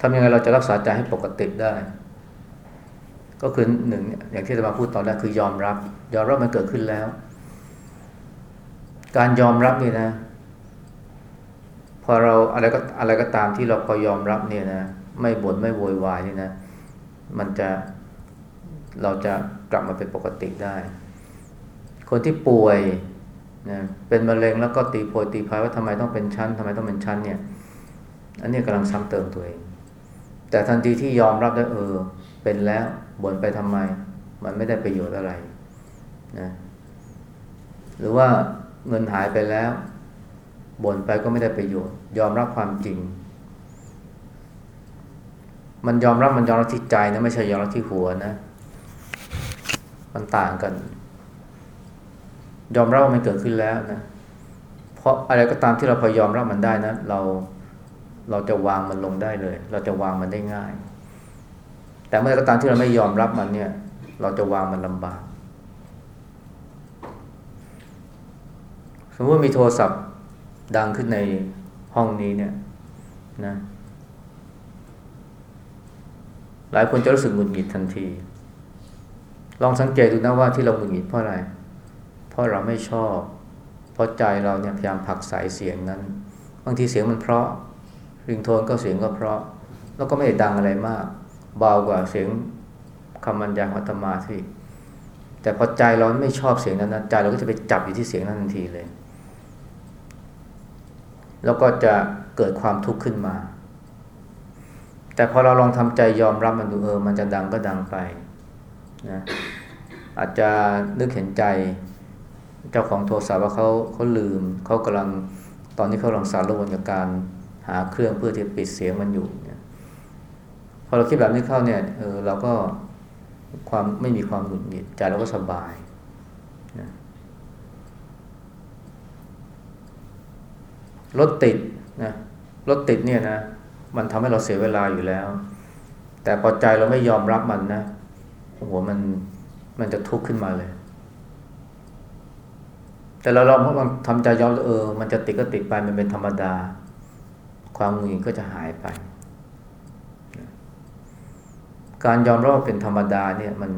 ทำยังไงเราจะรักษาใจให้ปกติได้ ก็คือหนึ่งอย่างที่จะมาพูดตอนแรกคือยอมรับ ยอมรับมันเกิดขึ้นแล้ว การยอมรับนี่นะ พอเราอะไรก็อะไรก็ตามที่เราพอยอมรับเนี่ยนะไม่บ่นไม่โวยวายนี่นะ มันจะเราจะกลับมาเป็นปกติได้ คนที่ป่วยนะเป็นมะเร็งแล้วก็ตีโพยตีพายว่าทำไมต้องเป็นชั้นทำไมต้องเป็นชั้นเนี่ย อันนี้กำลังซ้ำเติมตัวเอง แต่ทันทีที่ยอมรับได้เออ เป็นแล้วบ่นไปทำไม มันไม่ได้ประโยชน์อะไรนะหรือว่าเงินหายไปแล้วบ่นไปก็ไม่ได้ประโยชน์ ยอมรับความจริง มันยอมรับมันยอมรับที่ใจนะไม่ใช่ยอมรับที่หัวนะ มันต่างกัน ยอมรับว่ามันเกิดขึ้นแล้วนะเพราะอะไรก็ตามที่เราพอยอมรับมันได้นะ เรา เราจะวางมันลงได้เลย เราจะวางมันได้ง่าย แต่เมื่อก็ตามที่เราไม่ยอมรับมันเนี่ย เราจะวางมันลำบาก สมมติมีโทรศัพท์ดังขึ้นในห้องนี้เนี่ยนะ หลายคนจะรู้สึกหงุดหงิดทันที ลองสังเกตดูนะว่าที่เราหงุดหงิดเพราะอะไร เพราะเราไม่ชอบ เพราะใจเราเนี่ยพยายามผลักสายเสียงนั้น บางทีเสียงมันเพราะ ริงโทนก็เสียงก็เพราะ แล้วก็ไม่ได้ดังอะไรมาก เบากว่าเสียงคำบรรยายของธรรมาที่ แต่พอใจเราไม่ชอบเสียงนั้นนะใจเราก็จะไปจับอยู่ที่เสียงนั้นทันทีเลย แล้วก็จะเกิดความทุกข์ขึ้นมา แต่พอเราลองทำใจยอมรับมันดูเออ มันจะดังก็ดังไปนะอาจจะนึกเห็นใจเจ้าของโทรศัพท์ว่าเขาเขาลืมเขากำลังตอนนี้เขากำลังสารวนกับการ หาเครื่องเพื่อที่ปิดเสียงมันอยู่เนี่ยพอเราคิดแบบนี้เข้าเนี่ยเออเราก็ความไม่มีความหงุดหงิดใจเราก็สบายนะรถติดนะรถติดเนี่ยนะมันทำให้เราเสียเวลาอยู่แล้ว แต่พอใจเราไม่ยอมรับมันนะโอ้โหมันมันจะทุกข์ขึ้นมาเลย แต่เราลองเพราะมันทำใจยอมเออ มันจะติดก็ติดไปมันเป็นธรรมดา ความหงุดหงิดก็จะหายไป การยอมรับเป็นธรรมดาเนี่ยมัน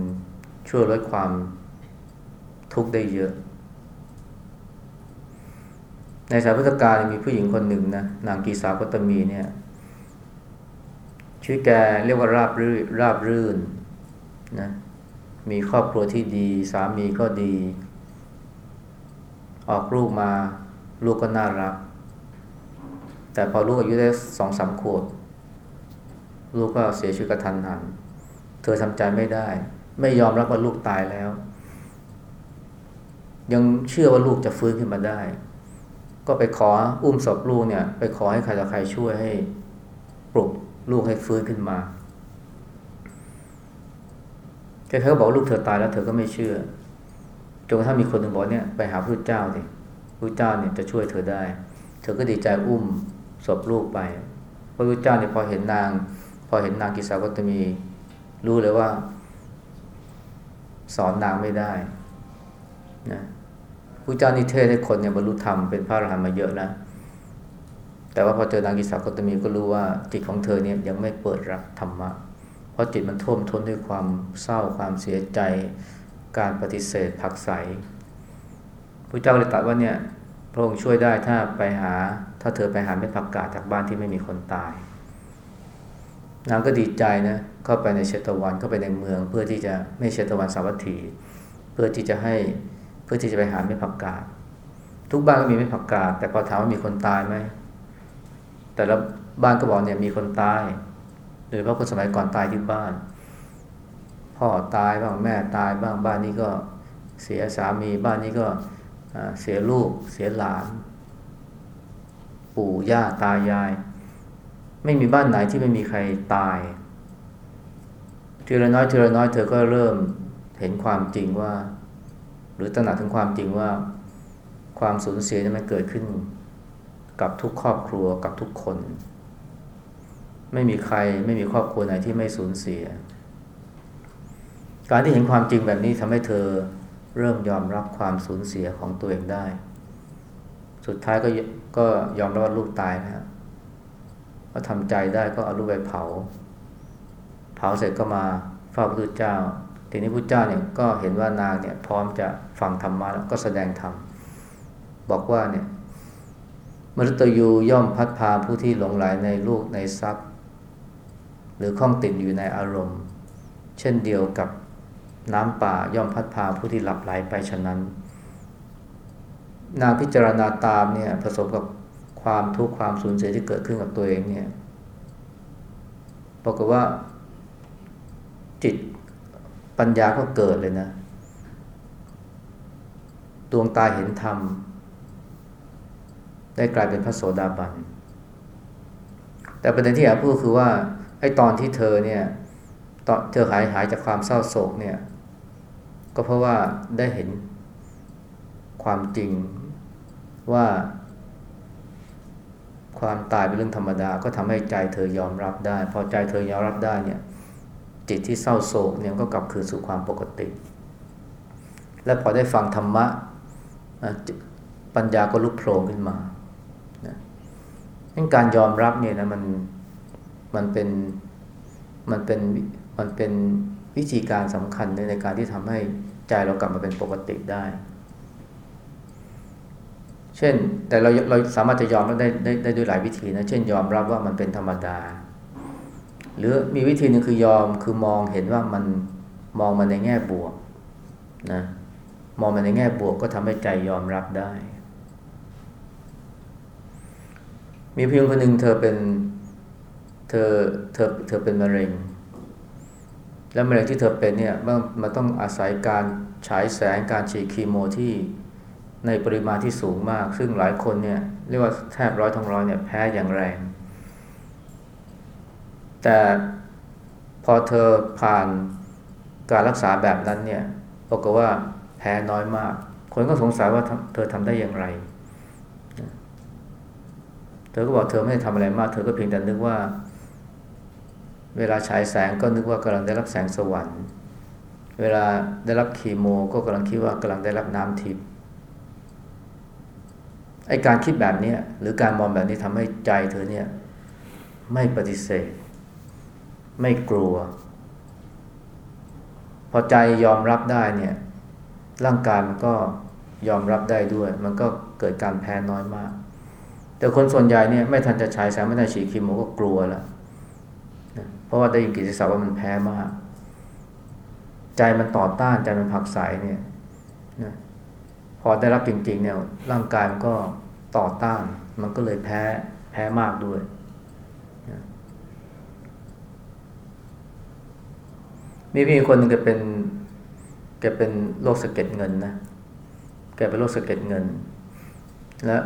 ช่วยลดความทุกข์ได้เยอะ ในสายพุทธกาลมีผู้หญิงคนหนึ่งนะนางกีสาปตมีเนี่ยชื่อแกเรียกว่าราบรื่นราบรื่นนะมีครอบครัวที่ดีสามีก็ดี ออกลูกมาลูกก็น่ารัก แต่พอลูกอายุได้สองสามขวบลูกก็เสียชีวิตกระทันหัน เธอทำใจไม่ได้ ไม่ยอมรับว่าลูกตายแล้ว ยังเชื่อว่าลูกจะฟื้นขึ้นมาได้ ก็ไปขออุ้มศพลูกเนี่ย ไปขอให้ใครต่อใครช่วยให้ปลุกลูกให้ฟื้นขึ้นมาแกเธอบอกลูกเธอตายแล้วเธอก็ไม่เชื่อ จนกระทั่งมีคนหนึ่งบอกเนี่ยไปหาพระเจ้าสิพระเจ้าเนี่ยจะช่วยเธอได้ เธอก็ดีใจอุ้ม ศพลูกไป พระพุทธเจ้าเนี่ยพอเห็นนาง พอเห็นนางกิสาวตมี รู้เลยว่า สอนนางไม่ได้นะพระเจ้านิเทศให้คนเนี่ยบรรลุธรรมเป็นพระอรหันต์มาเยอะแล้วแต่ว่าพอเจอนางกิสาวตมีก็รู้ว่าจิตของเธอเนี่ยยังไม่เปิดรับธรรมะ เพราะจิตมันท่วมท้นด้วยความเศร้าความเสียใจ การปฏิเสธผักใสพระเจ้าเลยตรัสว่าเนี่ย พระองค์ช่วยได้ถ้าไปหา ถ้าเธอไปหาเม็ดผักกาดจากบ้านที่ไม่มีคนตาย นางก็ดีใจนะเข้าไปในเชตวันเข้าไปในเมือง เพื่อที่จะไม่เชตวันสาวัตถี เพื่อที่จะให้เพื่อที่จะไปหาเม็ดผักกาดทุกบ้านก็มีเม็ดผักกาดแต่พอถามว่ามีคนตายไหมแต่ละบ้านก็บอกเนี่ยมีคนตายโดยเฉพาะคนสมัยก่อนตายที่บ้าน พ่อตายบ้างแม่ตายบ้างบ้านนี้ก็เสียสามีบ้านนี้ก็ เสียลูก เสียหลาน ปู่ย่าตายาย ไม่มีบ้านไหนที่ไม่มีใครตายทีละน้อยทีละน้อยเธอก็เริ่มเห็นความจริงว่า หรือตระหนักถึงความจริงว่า ความสูญเสียนี่มันเกิดขึ้น กับทุกครอบครัวกับทุกคน ไม่มีใครไม่มีครอบครัวไหนที่ไม่สูญเสีย การที่เห็นความจริงแบบนี้ทำให้เธอ เริ่มยอมรับความสูญเสียของตัวเองได้ สุดท้ายก็ก็ยอมรับว่าลูกตายนะฮะก็ทำใจได้ก็เอาลูกไปเผา เผาเสร็จก็มาเฝ้าพระพุทธเจ้า ทีนี้พระเจ้าเนี่ยก็เห็นว่านางเนี่ยพร้อมจะฟังธรรมะแล้วก็แสดงธรรมบอกว่าเนี่ยมรุตยูย่อมพัดพาผู้ที่หลงไหลในลูกในทรัพย์ หรือข้องติดอยู่ในอารมณ์ เช่นเดียวกับ น้ำป่าย่อมพัดพาผู้ที่หลับไหลไปฉะนั้น นางพิจารณาตามเนี่ยผสมกับความทุกข์ความสูญเสียที่เกิดขึ้นกับตัวเองเนี่ยปรากฏว่า จิตปัญญาก็เกิดเลยนะ ดวงตาเห็นธรรม ได้กลายเป็นพระโสดาบัน แต่ประเด็นที่อยากพูดคือว่าไอ้ตอนที่เธอเนี่ยตอนเธอหายหายจากความเศร้าโศกเนี่ย ก็เพราะว่าได้เห็นความจริงว่า ความตายเป็นเรื่องธรรมดา ก็ทำให้ใจเธอยอมรับได้ พอใจเธอยอมรับได้เนี่ย จิตที่เศร้าโศกเนี่ยก็กลับคืนสู่ความปกติ และพอได้ฟังธรรมะปัญญาก็ลุกโผล่ขึ้นมาการยอมรับเนี่ยนะมันมันเป็นมันเป็นมันเป็น วิธีการสำคัญในการที่ทำให้ใจเรากลับมาเป็นปกติได้ เช่น แต่เราเราสามารถจะยอมรับได้ได้ได้ด้วยหลายวิธีนะ เช่น ยอมรับว่ามันเป็นธรรมดา หรือมีวิธีหนึ่งคือยอมคือมองเห็นว่ามันมองมันในแง่บวกนะมองมันในแง่บวกก็ทำให้ใจยอมรับได้ มีเพียงคนหนึ่งเธอเป็นเธอเธอเธอเป็นมะเร็ง แล้วมะเร็งที่เธอเป็นเนี่ยมันมันต้องอาศัยการฉายแสงการฉีดคีโมที่ในปริมาณที่สูงมาก ซึ่งหลายคนเนี่ยเรียกว่าแทบร้อยทั้งร้อยเนี่ยแพ้อย่างแรง แต่พอเธอผ่านการรักษาแบบนั้นเนี่ยบอกว่าแพ้น้อยมาก คนก็สงสัยว่าเธอทำได้อย่างไร เธอก็บอกเธอไม่ได้ทำอะไรมาก เธอก็เพียงแต่นึกว่า เวลาฉายแสงก็นึกว่ากำลังได้รับแสงสวรรค์ เวลาได้รับคีโม ก็กำลังคิดว่ากำลังได้รับน้ำทิพย์ไอการคิดแบบนี้หรือการมองแบบนี้ทำให้ใจเธอเนี่ยไม่ปฏิเสธ ไม่กลัว พอใจยอมรับได้เนี่ยร่างกายมันก็ยอมรับได้ด้วย มันก็เกิดการแพ้น้อยมาก แต่คนส่วนใหญ่เนี่ยไม่ทันจะฉายแสงไม่ทันฉีดคีโมก็กลัวแล้ว เพราะว่าได้ยินกิติศัพท์ว่ามันแพ้มาก ใจมันต่อต้านใจมันผักใสเนี่ยนะพอได้รับจริง ๆ เนี่ย ร่างกายมันก็ต่อต้าน มันก็เลยแพ้แพ้มากด้วยนะมีพี่คนนึงแกเป็นแกเป็นโรคสะเก็ดเงินนะแกเป็นโรคสะเก็ดเงิน และ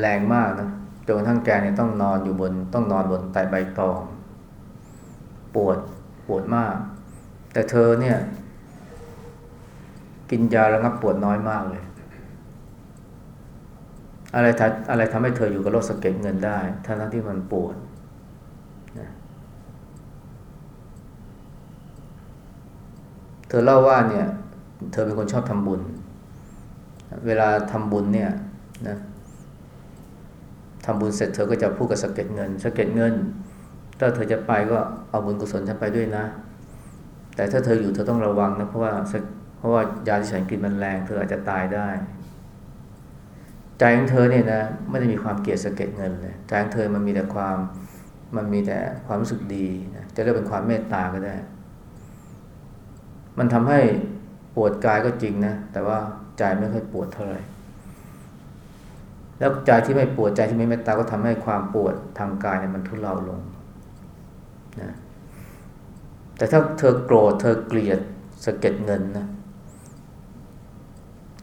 แรงมากนะจนกระทั่งแกเนี่ยต้องนอนอยู่บน ต้องนอนบนไตใบตอง วดปวดมาก แต่เธอเนี่ย กินยาระงับปวดน้อยมากเลย อะไรทำอะไรทำให้เธออยู่กับโรคสะเก็ดเงินได้ทั้งที่มันปวดนะเธอเล่าว่าเนี่ย เธอเป็นคนชอบทำบุญ เวลาทำบุญเนี่ยนะทำบุญเสร็จเธอก็จะพูดกับสะเก็ดเงินสะเก็ดเงิน ถ้าเธอจะไปก็เอาบุญกุศลฉันไปด้วยนะ แต่ถ้าเธออยู่เธอต้องระวังนะ เพราะว่าเพราะว่ายาที่ฉันกินมันแรง เธออาจจะตายได้ ใจของเธอเนี่ยนะไม่ได้มีความเกลียดสะเก็ดเงินเลยใจของเธอมันมีแต่ความมันมีแต่ความรู้สึกดีนะจะเรียกเป็นความเมตตาก็ได้ มันทำให้ปวดกายก็จริงนะ แต่ว่าใจไม่ค่อยปวดเท่าไหร่แล้วใจที่ไม่ปวดใจที่ไม่เมตตาก็ทำให้ความปวดทางกายเนี่ยมันทุเลาลง นะแต่ถ้าเธอโกรธเธอเกลียดสะเก็ดเงินนะ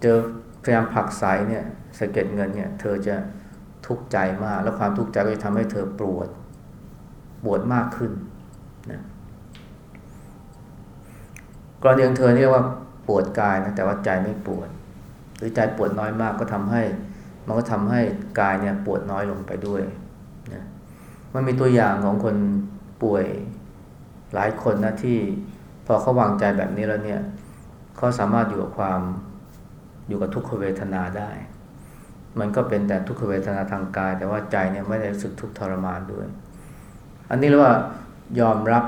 เจอพยายามผลักไสเนี่ยสะเก็ดเงินเนี่ย เธอจะทุกข์ใจมาก แล้วความทุกข์ใจก็จะทำให้เธอปวดปวดมากขึ้นนะกรณีของเธอเรียกว่าปวดกายนะแต่ว่าใจไม่ปวด หรือใจปวดน้อยมากก็ทำให้ มันก็ทำให้กายเนี่ยปวดน้อยลงไปด้วยนะมันมีตัวอย่างของคน ป่วยหลายคนนะที่พอเขาวางใจแบบนี้แล้วเนี่ยเขาสามารถอยู่กับความอยู่กับทุกขเวทนาได้ มันก็เป็นแต่ทุกขเวทนาทางกาย แต่ว่าใจเนี่ยไม่ได้รู้สึกทุกขทรมานด้วย อันนี้เรียกว่ายอมรับ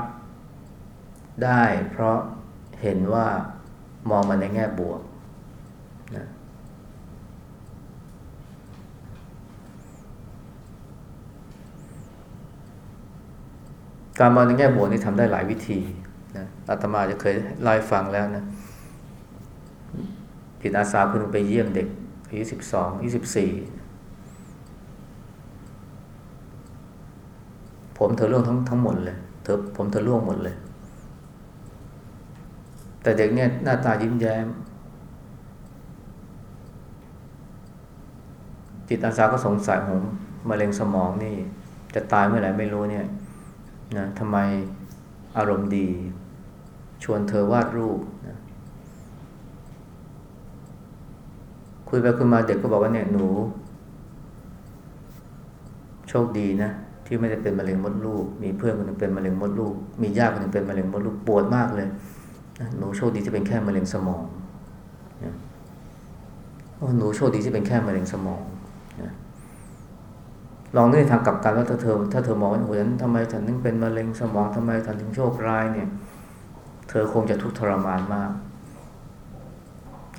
ได้ เพราะเห็นว่ามองมันในแง่บวกนะ การมองในแง่บวกนี่ทำได้หลายวิธีนะอาตมาจะเคยเล่าให้ฟังแล้วนะจิตอาสาคนนึงไปเยี่ยมเด็กอายุสิบสองยี่สิบสี่ผมเธอร่วงทั้งทั้งหมดเลยเธอผมเธอร่วงหมดเลย แต่เด็กเนี่ยหน้าตายิ้มแย้ม จิตอาสาก็สงสัยผมมะเร็งสมองนี่ จะตายเมื่อไหร่ไม่รู้เนี่ย นะทำไมอารมณ์ดี ชวนเธอวาดรูปนะคุยไปคุยมาเด็กก็บอกว่าเนี่ยหนู โชคดีนะ ที่ไม่ได้เป็นมะเร็งมดลูก มีเพื่อนคนนึงเป็นมะเร็งมดลูก มีญาติคนนึงเป็นมะเร็งมดลูกปวดมากเลยนะหนูโชคดีที่เป็นแค่มะเร็งสมองนะหนูโชคดีที่เป็นแค่มะเร็งสมอง ลองนึกทางกลับกันว่าถ้าเธอถ้าเธอมองว่าโอ้ยทำไมฉันถึงเป็นมะเร็งสมองทำไมฉันถึงโชคร้ายเนี่ย เธอคงจะทุกข์ทรมานมาก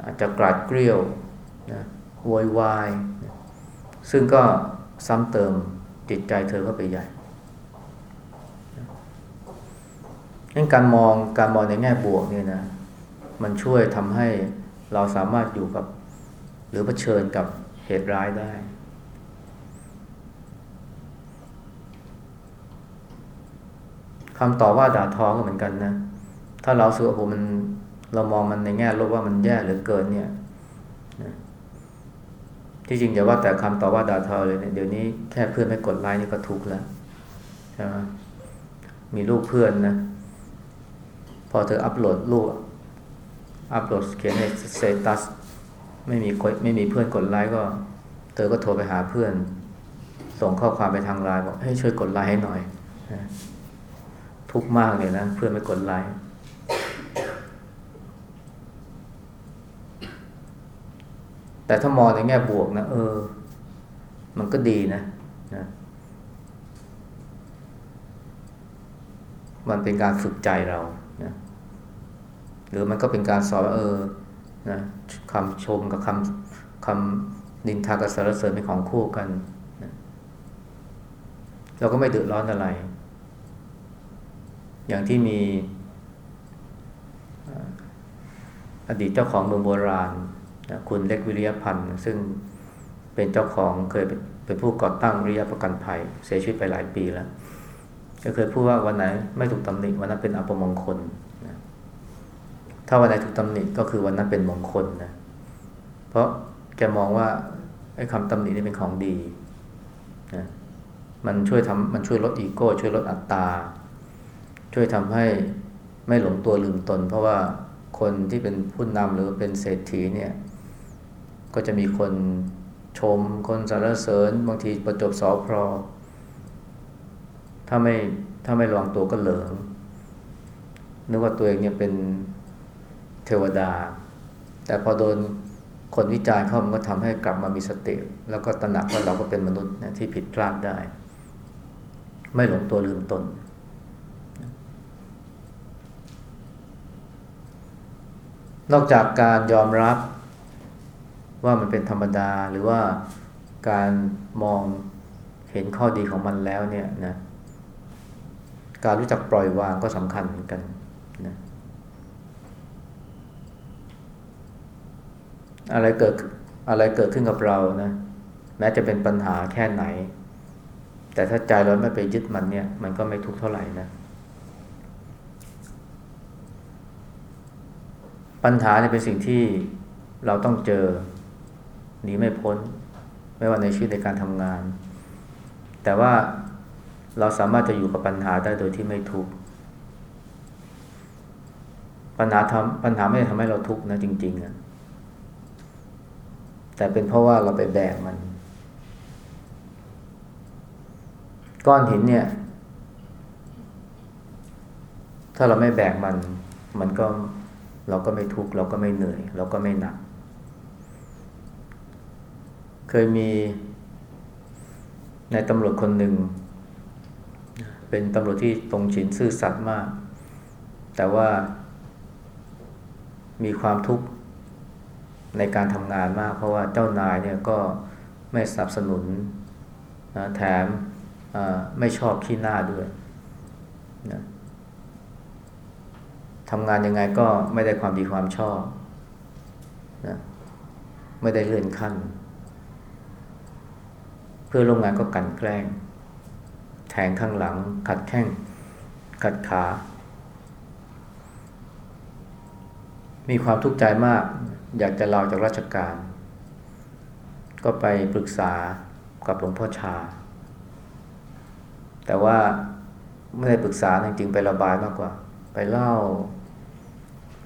อาจจะกราดเกลียวนะโวยวายนะซึ่งก็ซ้ำเติมจิตใจเธอเข้าไปใหญ่ดังการมองการมองในแง่บวกเนี่ยนะมันช่วยทำให้เราสามารถอยู่กับ หรือเผชิญกับเหตุร้ายได้ คำต่อว่าด่าทอก็เหมือนกันนะ ถ้าเราสึกว่าโอ้มันเรามองมันในแง่ลบว่ามันแย่เหลือเกินเนี่ยที่จริงอย่าว่าแต่คำต่อว่าด่าทอเลยเนี่ยเดี๋ยวนี้แค่เพื่อนไม่กดไลค์นี่ก็ทุกข์แล้วใช่ไหมมีลูกเพื่อนนะ พอเธออัปโหลดรูปอัปโหลดเขียนใน status ไม่มีไม่มีเพื่อนกดไลค์ก็ เธอก็โทรไปหาเพื่อน ส่งข้อความไปทางไลน์บอกให้ช่วยกดไลค์ให้หน่อยนะ ทุกข์มากเลยนะ เพื่อนไม่กดไลค์แต่ถ้ามองในแง่บวกนะเออ มันก็ดีนะนะ มันเป็นการฝึกใจเรานะหรือมันก็เป็นการสอนว่าเออนะคำชมกับคำคำดินทากับสารเสริญเป็นของคู่กันนะเราก็ไม่เดือดร้อนอะไร อย่างที่มีอดีตเจ้าของเมืองโบราณคุณเล็กวิริยพันธ์ซึ่งเป็นเจ้าของเคยเป็นผู้ก่อตั้งวิริยประกันภัย เสียชีวิตไปหลายปีแล้วก็เคยพูดว่าวันไหนไม่ถูกตำหนิวันนั้นเป็นอัปมงคลนะถ้าวันไหนถูกตำหนิก็คือวันนั้นเป็นมงคลนะเพราะแกมองว่าไอ้คำตำหนินี่เป็นของดีนะมันช่วยทำมันช่วยลดอีโก้ ช่วยลดอัตตา ช่วยทำให้ไม่หลงตัวลืมตน เพราะว่าคนที่เป็นผู้นำหรือเป็นเศรษฐีเนี่ยก็จะมีคนชม คนสรรเสริญ บางทีประจบสอพรถ้าไม่ถ้าไม่ระวังตัวก็เหลิงนึกว่าตัวเองเนี่ยเป็นเทวดา แต่พอโดนคนวิจารณ์เข้ามันก็ทำให้กลับมามีสติ แล้วก็ตระหนักว่าเราก็เป็นมนุษย์นะที่ผิดพลาดได้ ไม่หลงตัวลืมตน นอกจากการยอมรับว่ามันเป็นธรรมดาหรือว่าการมองเห็นข้อดีของมันแล้วเนี่ยนะการรู้จักปล่อยวางก็สำคัญเหมือนกันนะอะไรเกิดอะไรเกิดขึ้นกับเรานะแม้จะเป็นปัญหาแค่ไหน แต่ถ้าใจเราไม่ไปยึดมันเนี่ย มันก็ไม่ทุกข์เท่าไหร่นะ ปัญหาเนี่ยเป็นสิ่งที่เราต้องเจอหนีไม่พ้น ไม่ว่าในชีวิตในการทำงาน แต่ว่าเราสามารถจะอยู่กับปัญหาได้โดยที่ไม่ทุกข์ปัญหาทำปัญหาไม่ได้ทำให้เราทุกข์นะจริงๆนะแต่เป็นเพราะว่าเราไปแบกมัน ก้อนหินเนี่ย ถ้าเราไม่แบกมัน มันก็ เราก็ไม่ทุกข์เราก็ไม่เหนื่อย เราก็ไม่หนัก เคยมีในตำรวจคนหนึ่ง เป็นตำรวจที่ตรงฉินซื่อสัตย์มาก แต่ว่ามีความทุกข์ในการทำงานมาก เพราะว่าเจ้านายเนี่ยก็ไม่สนับสนุนนะแถมไม่ชอบขี้หน้าด้วยนะ ทำงานยังไงก็ไม่ได้ความดีความชอบนะไม่ได้เลื่อนขั้น เพื่อโรงงานก็กันแกล้ง แทงข้างหลัง ขัดแข้งขัดขา มีความทุกข์ใจมาก อยากจะลาจากราชการ ก็ไปปรึกษากับหลวงพ่อชา แต่ว่าไม่ได้ปรึกษาจริงๆไประบายมากกว่า ไปเล่า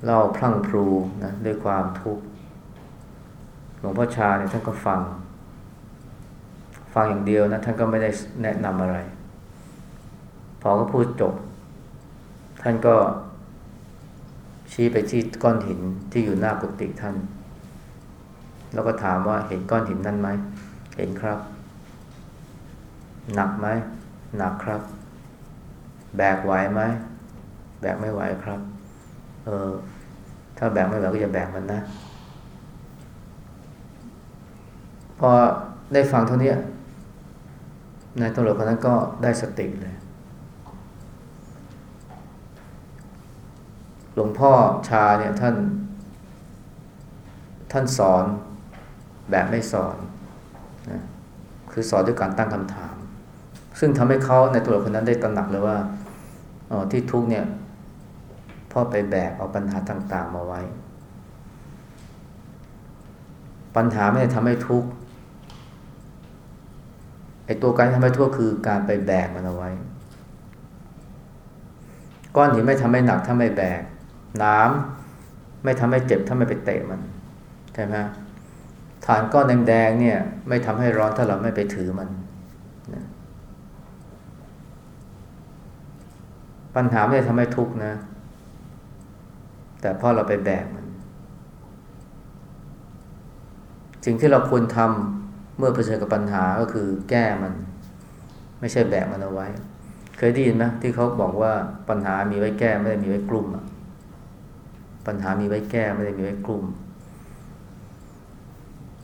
เล่าพลั่งพลูนะด้วยความทุกข์หลวงพ่อชาเนี่ยท่านก็ฟัง ฟังอย่างเดียวนะท่านก็ไม่ได้แนะนำอะไร พอก็พูดจบ ท่านก็ชี้ไปที่ก้อนหินที่อยู่หน้ากุฏิท่าน แล้วก็ถามว่าเห็นก้อนหินนั่นไหม เห็นครับ หนักไหม หนักครับ แบกไหวไหม แบกไม่ไหวครับ เออ ถ้าแบกไม่ไหวก็อย่าแบกมันนะ พอได้ฟังเท่านี้นายตำรวจคนนั้นก็ได้สติเลย หลวงพ่อชาเนี่ยท่าน ท่านสอนแบบไม่สอนนะคือสอนด้วยการตั้งคำถาม ซึ่งทำให้เขาในตัวคนนั้นได้ตระหนักเลยว่าออที่ทุกเนี่ย พ่อไปแบกเอาปัญหาต่างๆ มาไว้ ปัญหาไม่ได้ทำให้ทุกข์ไอ้ตัวการทำให้ทุกข์คือการไปแบกมันเอาไว้ ก้อนหินไม่ทำให้หนักถ้าไม่แบก น้ำไม่ทำให้เจ็บถ้าไม่ไปเตะมันใช่ไหมฐานก้อนแดงๆเนี่ย ไม่ทำให้ร้อนถ้าเราไม่ไปถือมันปัญหาไม่ได้ทำให้ทุกข์นะ แต่พราะเราไปแบกมัน สิ่งที่เราควรทำเมื่อเผชิญกับปัญหาก็คือแก้มัน ไม่ใช่แบกมันเอาไว้ เคยได้ยินไหมที่เขาบอกว่าปัญหามีไว้แก้ไม่ได้มีไว้กลุ่มปัญหามีไว้แก้ไม่ได้มีไว้กลุ่ม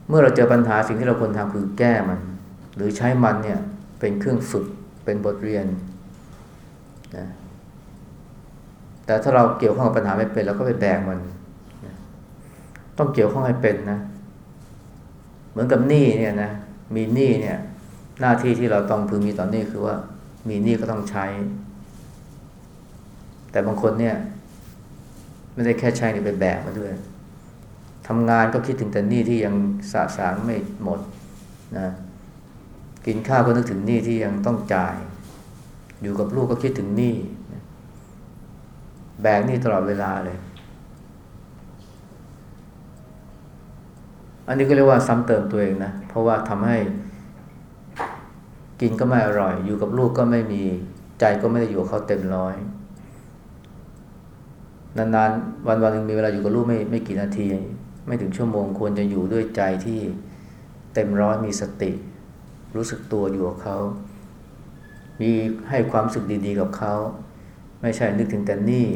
เมื่อเราเจอปัญหาสิ่งที่เราควรทำคือแก้มัน หรือใช้มันเนี่ยเป็นเครื่องฝึกเป็นบทเรียนนะ แต่ถ้าเราเกี่ยวข้องกับปัญหาไม่เป็นเราก็ไปแบกมัน ต้องเกี่ยวข้องให้เป็นนะ เหมือนกับหนี้เนี่ยนะ มีหนี้เนี่ย หน้าที่ที่เราต้องพึงมีต่อนนี้คือว่า มีหนี้ก็ต้องใช้ แต่บางคนเนี่ย ไม่ได้แค่ใช้นี่ไปแบกมาด้วยทำงานก็คิดถึงแต่หนี้ที่ยังสะสางไม่หมดนะกินข้าวก็นึกถึงหนี้ที่ยังต้องจ่าย อยู่กับลูกก็คิดถึงหนี้ แบกนี้ตลอดเวลาเลย อันนี้ก็เรียกว่าซ้ำเติมตัวเองนะ เพราะว่าทำให้กินก็ไม่อร่อย อยู่กับลูกก็ไม่มีใจก็ไม่ได้อยู่เขาเต็มร้อย นานๆ วันวันหนึ่งมีเวลาอยู่กับลูกไม่ไม่กี่นาที ไม่ถึงชั่วโมงควรจะอยู่ด้วยใจที่เต็มร้อยมีสติ รู้สึกตัวอยู่กับเขา มีให้ความสึกดี ๆ กับเขา ไม่ใช่นึกถึงแต่นี่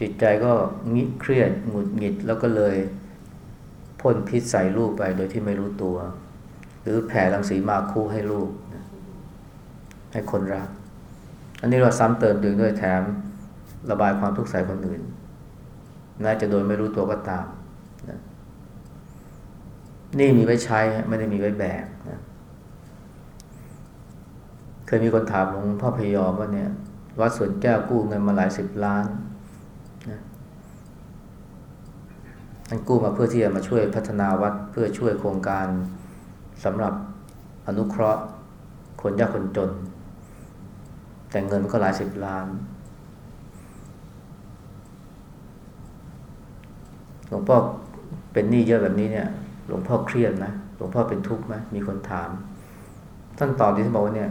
จิตใจก็งิเครียดหงุดหงิดแล้วก็เลยพ่นพิษใส่ลูกไปโดยที่ไม่รู้ตัว หรือแผ่รังสีมาคู่ให้ลูกให้คนรัก อันนี้เราซ้ำเติมดึงด้วยแถมระบายความทุกข์ใส่คนอื่นน่าจะโดยไม่รู้ตัวก็ตามนะนี่มีไว้ใช้ไม่ได้มีไว้แบกนะเคยมีคนถามหลวงพ่อพยอมว่าเนี่ย วัดสวนแก้วกู้เงินมาหลายสิบล้านนะมันกู้มาเพื่อที่จะมาช่วยพัฒนาวัดเพื่อช่วยโครงการสำหรับอนุเคราะห์คนยากคนจน แต่เงินมันก็หลายสิบล้านหลวงพ่อเป็นหนี้เยอะแบบนี้เนี่ย หลวงพ่อเครียดไหมหลวงพ่อเป็นทุกข์ไหมมีคนถาม ท่านตอบดีท่านบอกว่าเนี่ย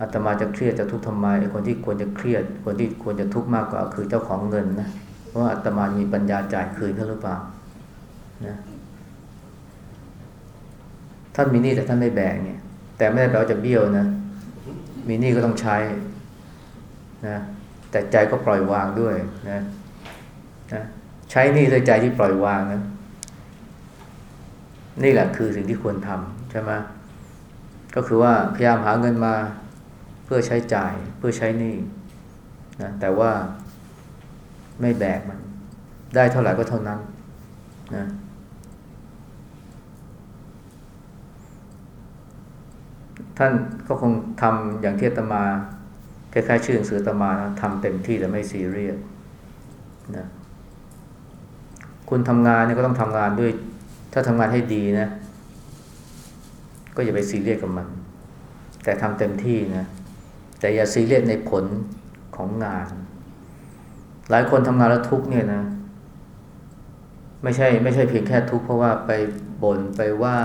อาตมาจะเครียดจะทุกข์ทำไมไอคนที่ควรจะเครียด คนที่ควรจะทุกข์มากกว่าคือเจ้าของเงินนะเพราะว่าอาตมามีปัญญาจ่ายคืนเขาหรือเปล่านะท่านมีหนี้แต่ท่านไม่แบ่งเนี่ย แต่ไม่ได้แปลว่าจะเบี้ยวนะ มีหนี้ก็ต้องใช้นะแต่ใจก็ปล่อยวางด้วยนะนะใช้หนี้ด้วยใจที่ปล่อยวางนะนี่แหละคือสิ่งที่ควรทำใช่ไหมก็คือว่าพยายามหาเงินมา เพื่อใช้จ่ายเพื่อใช้หนี้นะแต่ว่าไม่แบกมัน ได้เท่าไหร่ก็เท่านั้นนะท่านก็คงทำอย่างที่ตมาคล้ายๆชื่อหนังสือตมานะทำเต็มที่แต่ไม่ซีเรียสนะคุณทำงานเนี่ยก็ต้องทำงานด้วย ถ้าทำงานให้ดีนะ ก็อย่าไปซีเรียสกับมัน แต่ทำเต็มที่นะ แต่อย่าซีเรียสในผลของงาน หลายคนทำงานแล้วทุกเนี่ยนะ ไม่ใช่ไม่ใช่เพียงแค่ทุกเพราะว่าไปบ่นไปว่า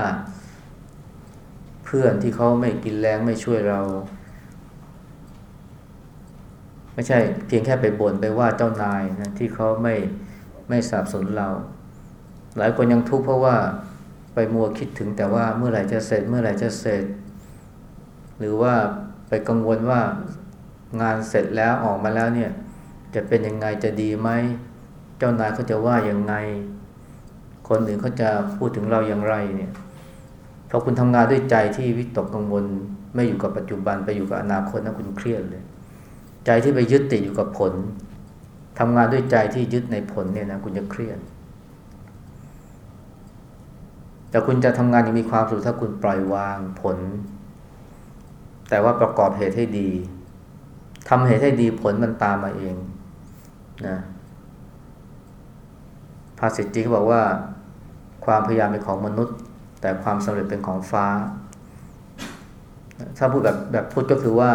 เพื่อนที่เขาไม่กินแรงไม่ช่วยเรา ไม่ใช่เพียงแค่ไปบ่นไปว่าเจ้านายนะที่เขาไม่ไม่สนับสนุนเรา หลายคนยังทุกข์เพราะว่าไปมัวคิดถึงแต่ว่าเมื่อไหร่จะเสร็จ เมื่อไหร่จะเสร็จ หรือว่า ไปกังวลว่างานเสร็จแล้วออกมาแล้วเนี่ย จะเป็นยังไงจะดีไหม เจ้านายเขาจะว่าอยังไง คนอื่นเขาจะพูดถึงเราอย่างไรเนี่ยพอคุณทำงานด้วยใจที่วิตกกังวล ไม่อยู่กับปัจจุบันไปอยู่กับอนาคตนะคุณเครียดเลย ใจที่ไปยึดติดอยู่กับผลทำงานด้วยใจที่ยึดในผลเนี่ยนะคุณจะเครียดแต่คุณจะทำงานอย่างมีความสุขถ้าคุณปล่อยวางผล แต่ว่าประกอบเหตุให้ดีทำเหตุให้ดีผลมันตามมาเองนะภาษิตจีเขาบอกว่า ความพยายามเป็นของมนุษย์ แต่ความสำเร็จเป็นของฟ้า ถ้าพูดแบบแบบพูดก็คือว่า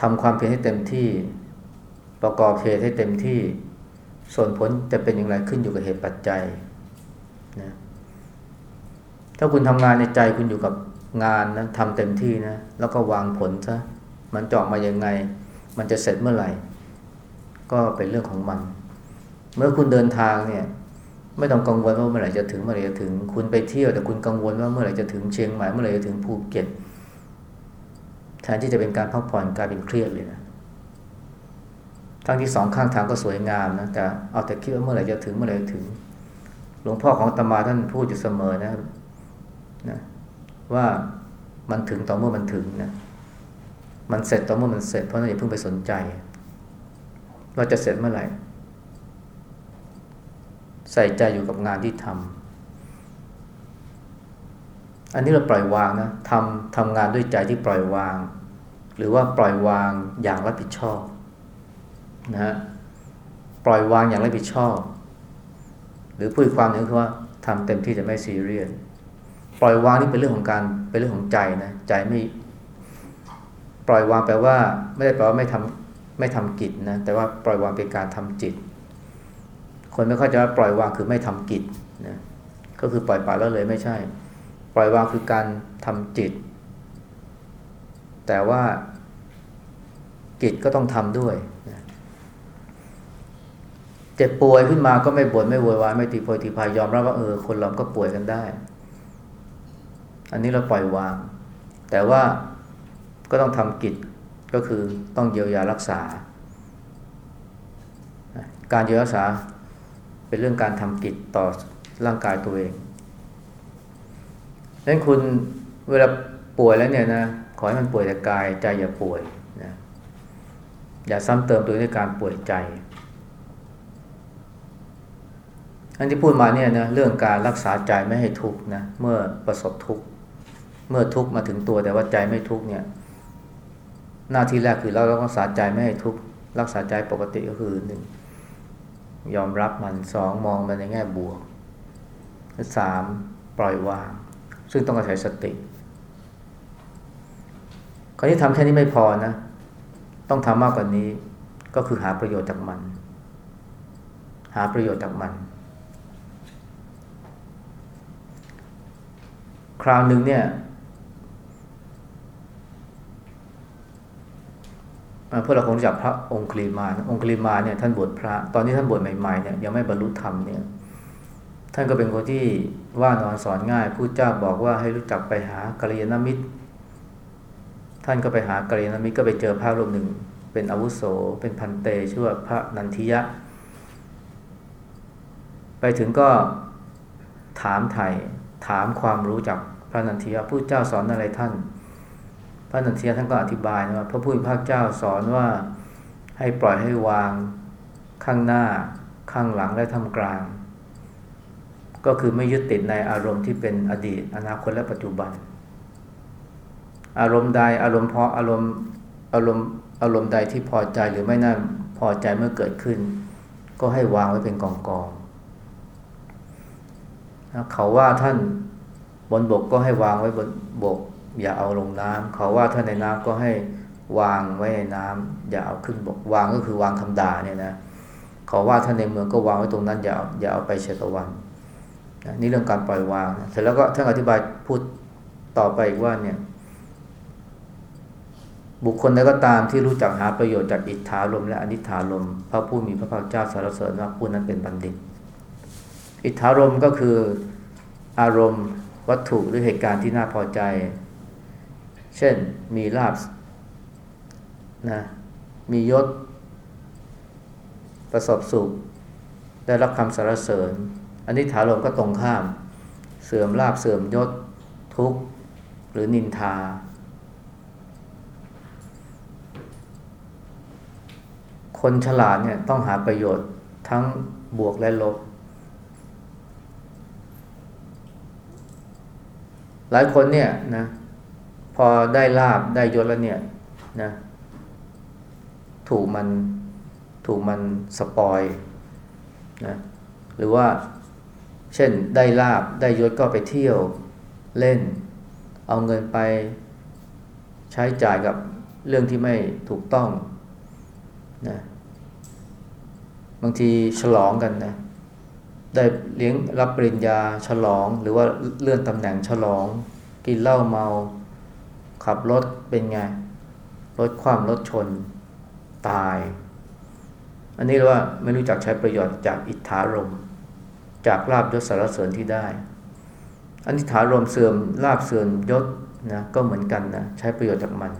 ทำความเพียรให้เต็มที่ประกอบเหตุให้เต็มที่ ส่วนผลจะเป็นอย่างไรขึ้นอยู่กับเหตุปัจจัยนะถ้าคุณทำงานในใจคุณอยู่กับ งานนะทำเต็มที่นะ แล้วก็วางผลซะมันจอกมายังไง มันจะเสร็จเมื่อไหร่ ก็เป็นเรื่องของมัน เมื่อคุณเดินทางเนี่ย ไม่ต้องกังวลว่าเมื่อไหร่จะถึงเมื่อไหร่จะถึง คุณไปเที่ยวแต่คุณกังวลว่าเมื่อไหร่จะถึงเชียงใหม่เมื่อไหร่จะถึงภูเก็ตแทนที่จะเป็นการพักผ่อนกลายเป็นเครียดเลยนะทั้งที่สองข้างทางก็สวยงามนะแต่เอาแต่คิดว่าเมื่อไหร่จะถึงเมื่อไหร่จะถึง หลวงพ่อของตมาท่านพูดอยู่เสมอนะนะ ว่ามันถึงต่อเมื่อมันถึงนะมันเสร็จต่อเมื่อมันเสร็จเพราะนั้นอย่าเพิ่งไปสนใจว่าจะเสร็จเมื่อไหร่ ใส่ใจอยู่กับงานที่ทำอันนี้เราปล่อยวางนะทำทำงานด้วยใจที่ปล่อยวาง หรือว่าปล่อยวางอย่างรับผิดชอบนะฮะปล่อยวางอย่างรับผิดชอบ หรือพูดความหนึ่งคือว่าททำเต็มที่จะไม่ซีเรียส ปล่อยวางนี่เป็นเรื่องของการเป็นเรื่องของใจนะใจไม่ปล่อยวางแปลว่า ไม่ได้แปลว่าไม่ทำไม่ทำกิจนะแต่ว่าปล่อยวางเป็นการทำจิต คนไม่เข้าใจว่าปล่อยวางคือไม่ทำกิจนะก็คือปล่อยปละแล้วเลยไม่ใช่ ปล่อยวางคือการทำจิต แต่ว่ากิจก็ต้องทำด้วยนะเจ็บป่วยขึ้นมาก็ไม่บ่นไม่โวยวายไม่ตีโพยตีพายยอมรับว่าเออคนเราก็ป่วยกันได้ อันนี้เราปล่อยวาง แต่ว่าก็ต้องทำกิจก็คือต้องเยียวยารักษา การเยียวยารักษาเป็นเรื่องการทำกิจต่อร่างกายตัวเองดังนั้นคุณเวลาป่วยแล้วเนี่ยนะขอให้มันป่วยแต่กายใจอย่าป่วยนะอย่าซ้ำเติมตัวด้วยการป่วยใจอันที่พูดมาเนี่ยนะเรื่องการรักษาใจไม่ให้ทุกข์นะเมื่อประสบทุกข์ เมื่อทุกข์มาถึงตัวแต่ว่าใจไม่ทุกข์เนี่ย หน้าที่แรกคือเราต้องรักษาใจไม่ให้ทุกข์รักษาใจปกติก็คือหนึ่งยอมรับมันสองมองมันในแง่บวกสามปล่อยวาง ซึ่งต้องอาศัยสติคราวนี้ทำแค่นี้ไม่พอนะ ต้องทำมากกว่านี้ก็คือหาประโยชน์จากมัน หาประโยชน์จากมัน คราวหนึ่งเนี่ย พวกเราคงรู้จักพระองค์คลีมานองค์คลีมาเนี่ยท่านบวชพระ ตอนนี้ท่านบวชใหม่ๆเนี่ยยังไม่บรรลุธรรมเนี่ย ท่านก็เป็นคนที่ว่านอนสอนง่ายผู้เจ้าบอกว่าให้รู้จักไปหากัลยาณมิตร ท่านก็ไปหากัลยาณมิตรก็ไปเจอพระรูปหนึ่ง เป็นอาวุโส เป็นพันเตชื่อว่าพระนันทิยะ ไปถึงก็ถามไถ่ถามความรู้จากพระนันทิยะผู้เจ้าสอนอะไรท่าน พระนันทิยท่านก็อธิบายนะว่าพระผู้เป็นพระเจ้าสอนว่าให้ปล่อยให้วางข้างหน้าข้างหลังและท่ามกลาง ก็คือไม่ยึดติดในอารมณ์ที่เป็นอดีต อนาคตและปัจจุบัน อารมณ์ใดอารมณ์พออารมณ์อารมณ์อารมณ์ใดที่พอใจหรือไม่น่าพอใจเมื่อเกิดขึ้น ก็ให้วางไว้เป็นกองกองเขาว่าท่านบนบกก็ให้วางไว้บนบก อย่าเอาลงน้ำเขาว่าท่าในน้ำก็ให้วางไว้ในน้ำอย่าเอาขึ้นบกวางก็คือวางคำด่าเนี่ยนะเขาว่าท่าในเมืองก็วางไว้ตรงนั้นอย่าอย่าเอาไปเชตวันนี่เรื่องการปล่อยวางเสร็จแล้วก็ท่านอธิบายพูดต่อไปอีกว่าเนี่ย บุคคลใดก็ตามที่รู้จักหาประโยชน์จากอิทธาลมและอนิธาลมพระผู้มีพระภาคเจ้าสารเสริญว่าผู้นั้นเป็นบัณฑิต อิทธารมก็คืออารมณ์วัตถุหรือเหตุการณ์ที่น่าพอใจ เช่นมีลาบนะมียศ ประสบสุข ได้รับคำสรรเสริญ อันนี้ถารมก็ตรงข้าม เสื่อมลาบเสื่อมยศทุกข์ หรือนินทา คนฉลาดเนี่ยต้องหาประโยชน์ทั้งบวกและลบ หลายคนเนี่ยนะ พอได้ลาบได้ยศแล้วเนี่ยนะถูกมันถูกมันสปอยนะหรือว่าเช่นได้ลาบได้ยศก็ไปเที่ยวเล่น เอาเงินไปใช้จ่ายกับเรื่องที่ไม่ถูกต้องนะบางทีฉลองกันนะได้เลี้ยงรับปริญญาฉลอง หรือว่าเลื่อนตำแหน่งฉลอง กินเหล้าเมา ขับรถเป็นไง รถความรถชนตาย อันนี้เรียกว่าไม่รู้จักใช้ประโยชน์จากอิทธารม จากลาบยศสารเสริญที่ได้ อันอิทธารมเสื่อมลาบเสื่อมยศนะก็เหมือนกันนะใช้ประโยชน์จากมัน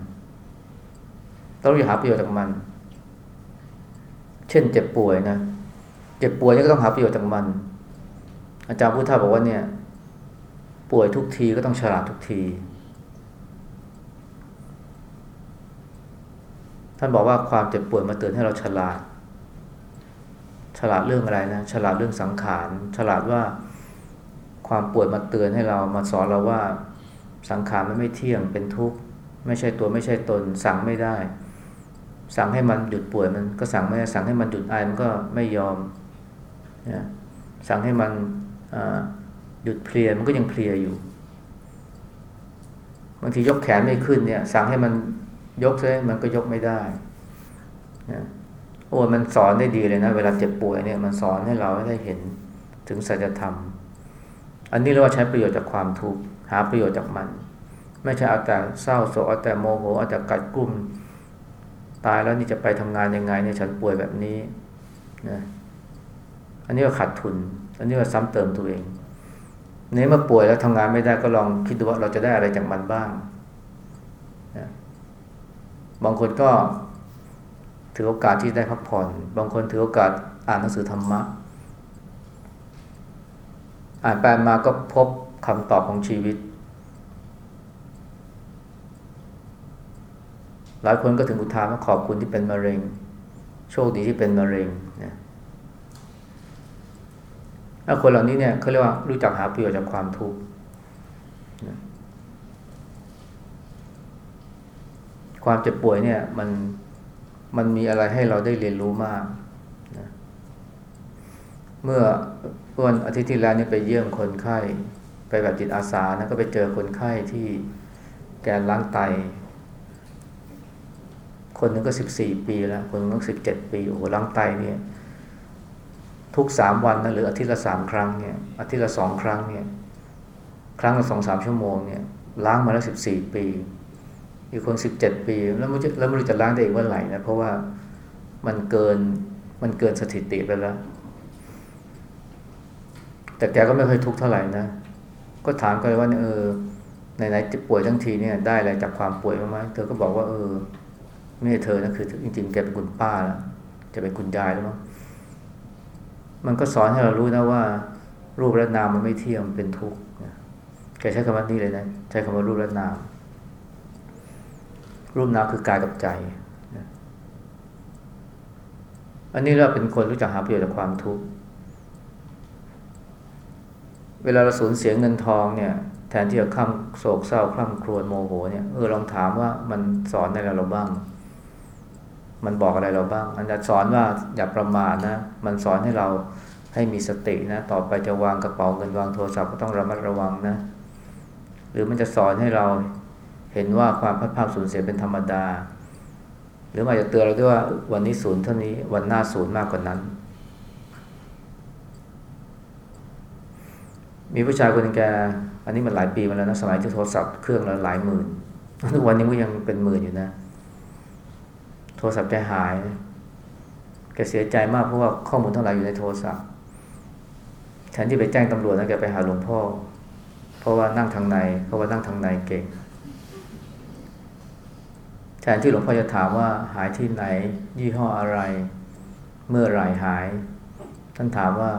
ต้องหาประโยชน์จากมัน เช่นเจ็บป่วยนะ เจ็บป่วยนี่ก็ต้องหาประโยชน์จากมัน อาจารย์พุทธาบอกว่าเนี่ย ป่วยทุกทีก็ต้องฉลาดทุกที ท่านบอกว่าความเจ็บป่วยมาเตือนให้เราฉลาด ฉลาดเรื่องอะไรนะ ฉลาดเรื่องสังขาร ฉลาดว่าความป่วยมาเตือนให้เรามาสอนเราว่าสังขารมันไม่เที่ยงเป็นทุกข์ ไม่ใช่ตัวไม่ใช่ตน สั่งไม่ได้ สั่งให้มันหยุดป่วยมันก็สั่งไม่ได้สั่งให้มันหยุดไอมันก็ไม่ยอมนะสั่งให้มันหยุดเพลียมันก็ยังเพลียอยู่ บางทียกแขนไม่ขึ้นเนี่ย สั่งให้มัน ยกเลยมันก็ยกไม่ได้นะโอ้มันสอนได้ดีเลยนะ เวลาเจ็บป่วยเนี่ยมันสอนให้เราได้เห็นถึงสัจธรรม อันนี้เราใช้ประโยชน์จากความทุกข์หาประโยชน์จากมัน ไม่ใช่เอาแต่เศร้าโศกเอาแต่โมโหเอาแต่กัดกลุ่มตายแล้วนี่จะไปทำงานยังไงเนี่ยฉันป่วยแบบนี้นะอันนี้ก็ขาดทุน อันนี้ก็ซ้ำเติมตัวเองเนี่ยเมื่อป่วยแล้วทำงานไม่ได้ก็ลองคิดดูว่าเราจะได้อะไรจากมันบ้าง บางคนก็ถือโอกาสที่ได้พักผ่อน บางคนถือโอกาสอ่านหนังสือธรรมะ อ่านไปมาก็พบคำตอบของชีวิต หลายคนก็ถึงอุทานว่าขอบคุณที่เป็นมะเร็ง โชคดีที่เป็นมะเร็งนะถ้าคนเหล่านี้เนี่ยเขาเรียกว่ารู้จักหาประโยชน์จากความทุกข์ ความเจ็บป่วยเนี่ยมันมันมีอะไรให้เราได้เรียนรู้มากนะเมื่อวันอาทิตย์ที่แล้วเนี่ยไปเยี่ยมคนไข้ ไปแบบจิตอาสานะก็ไปเจอคนไข้ที่แกนล้างไต คนนึงก็สิบสี่ปีแล้ว คนนึงก็สิบเจ็ดปีโอ้โหล้างไตเนี่ย ทุกสามวันนะหรืออาทิตย์ละสามครั้งเนี่ยอาทิตย์ละสองครั้งเนี่ย ครั้งละสองสามชั่วโมงเนี่ยล้างมาแล้วสิบสี่ปี อีกคนสิบเจ็ดปี แล้วไม่แล้วไม่รู้จะล้างได้อีกเมื่อไหร่นะเพราะว่ามันเกินมันเกินสถิติไปแล้ว แต่แกก็ไม่เคยทุกข์เท่าไหร่นะ ก็ถามกันว่าเออไหนๆจะป่วยทั้งทีเนี่ยได้อะไรจากความป่วยบ้างไหมเธอก็บอกว่าเออไม่ใช่เธอนะคือ จริงๆแกเป็นคุณป้าแล้วจะเป็นคุณยายแล้วมั้งมันก็สอนให้เรารู้นะว่า รูปและนามมันไม่เที่ยงเป็นทุกข์แกใช้คำว่านี้เลยนะ ใช้คำว่ารูปและนาม รูปนามคือกายกับใจ อันนี้เราเป็นคนรู้จักหาประโยชน์จากความทุกข์ เวลาเราสูญเสียเงินทองเนี่ย แทนที่จะคล่ำโศกเศร้าคล่ำครวญโมโหเนี่ยเออลองถามว่ามันสอนอะไรเราบ้าง มันบอกอะไรเราบ้างมันจะสอนว่าอย่าประมาทนะ มันสอนให้เราให้มีสตินะ ต่อไปจะวางกระเป๋าเงินวางโทรศัพท์ก็ต้องระมัดระวังนะ หรือมันจะสอนให้เรา เห็นว่าความพัดภาคสูญเสียเป็นธรรมดา หรือมันจะเตือนเราด้วยว่าวันนี้ศูนย์เท่านี้วันหน้าศูนย์มากกว่านั้น มีผู้ชายคนนึงแกอันนี้มันหลายปีมาแล้วนะสมัยที่โทรศัพท์เครื่องละหลายหมื่นทุกวันนี้ก็ยังเป็นหมื่นอยู่นะ โทรศัพท์แกหายแกเสียใจมากเพราะว่าข้อมูลทั้งหลายอยู่ในโทรศัพท์แทนที่ไปแจ้งตำรวจนะแกไปหาหลวงพ่อ เพราะว่านั่งทางในเพราะว่านั่งทางในเก่ง ทนที่หลวงพ่อจะถามว่าหายที่ไหน ยี่ห้ออะไร เมื่อไรหาย ท่านถามว่า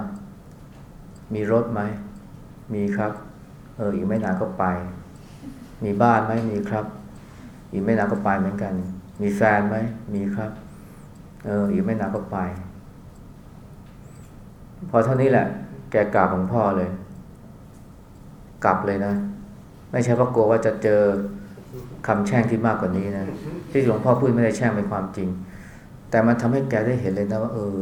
มีรถไหม มีครับ เอออีกไม่นานก็ไป มีบ้านไหมมีครับ อีกไม่นานก็ไปเหมือนกัน มีแฟนไหมมีครับ เอออีกไม่นานก็ไป พอเท่านี้แหละ แกกราบหลวงพ่อเลย กลับเลยนะ ไม่ใช่เพราะกลัวว่าจะเจอ คำแช่งที่มากกว่านี้นะที่หลวงพ่อพูดไม่ได้แช่งเป็นความจริง แต่มันทำให้แกได้เห็นเลยนะว่า เออ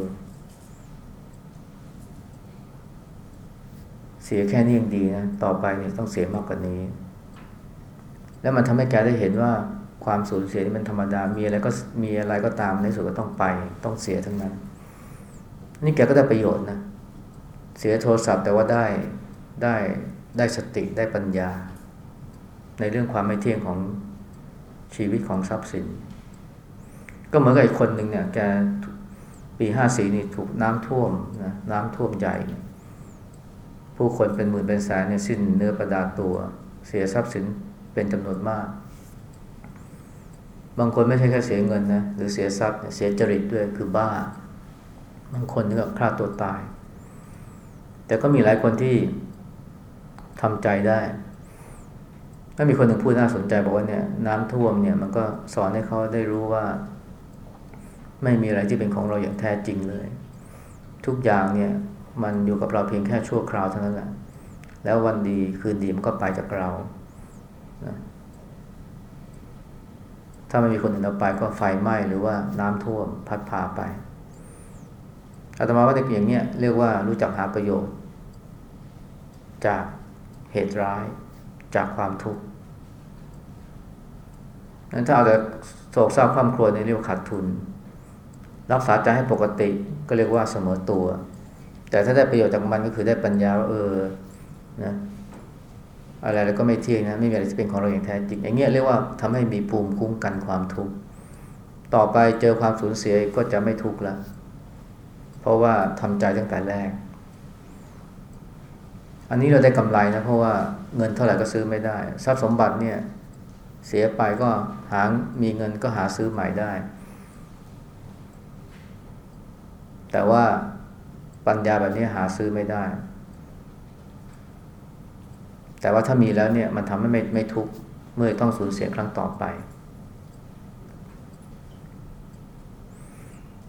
เสียแค่นี้ยังดีนะต่อไปเนี่ยต้องเสียมากกว่านี้ แล้วมันทำให้แกได้เห็นว่าความสูญเสียนี่มันธรรมดา มีอะไรก็มีอะไรก็ตามในสุดก็ต้องไป ต้องเสียทั้งนั้น นี่แกก็ได้ประโยชน์นะ เสียโทรศัพท์แต่ว่าได้ได้ได้สติได้ปัญญา ในเรื่องความไม่เที่ยงของ ชีวิตของทรัพย์สิน ก็เหมือนกับอีกคนหนึ่งเนี่ยแกปีห้าสี่นี่ถูกน้ำท่วมนะน้ำท่วมใหญ่ ผู้คนเป็นหมื่นเป็นแสนเนี่ยสิ้นเนื้อประดาตัว เสียทรัพย์สินเป็นจำนวนมาก บางคนไม่ใช่แค่เสียเงินนะหรือเสียทรัพย์เสียจริตด้วยคือบ้า บางคนถึงกับฆ่าตัวตาย แต่ก็มีหลายคนที่ทำใจได้ ถ้ามีคนหนึ่งพูดน่าสนใจบอกว่าเนี่ยน้ำท่วมเนี่ยมันก็สอนให้เขาได้รู้ว่า ไม่มีอะไรที่เป็นของเราอย่างแท้จริงเลย ทุกอย่างเนี่ยมันอยู่กับเราเพียงแค่ชั่วคราวเท่านั้นแหละแล้ววันดีคืนดีมันก็ไปจากเรานะถ้าไม่มีคนอื่นเอาไปก็ไฟไหม้หรือว่าน้ำท่วมพัดพาไปอาตมาว่าในอย่างเนี้ยเรียกว่ารู้จักหาประโยชน์ จากเหตุร้ายจากความทุกข์ นั้นถ้าเอาแต่โศกเศร้าความครวญในเรียกว่าขาดทุน รักษาใจให้ปกติก็เรียกว่าเสมอตัว แต่ถ้าได้ประโยชน์จากมันก็คือได้ปัญญาว่าเออนะอะไรแล้วก็ไม่เที่ยงนะไม่มีอะไรจะเป็นของเราอย่างแท้จริง อย่างเงี้ยเรียกว่าทำให้มีภูมิคุ้มกันความทุกข์ต่อไปเจอความสูญเสียก็จะไม่ทุกข์ละเพราะว่าทำใจตั้งแต่แรก อันนี้เราได้กำไรนะเพราะว่าเงินเท่าไหร่ก็ซื้อไม่ได้ ทรัพย์สมบัติเนี่ยเสียไปก็ หามีเงินก็หาซื้อใหม่ได้ แต่ว่าปัญญาแบบนี้หาซื้อไม่ได้ แต่ว่าถ้ามีแล้วเนี่ยมันทำให้ไม่ไม่ทุกข์เมื่อต้องสูญเสียครั้งต่อไป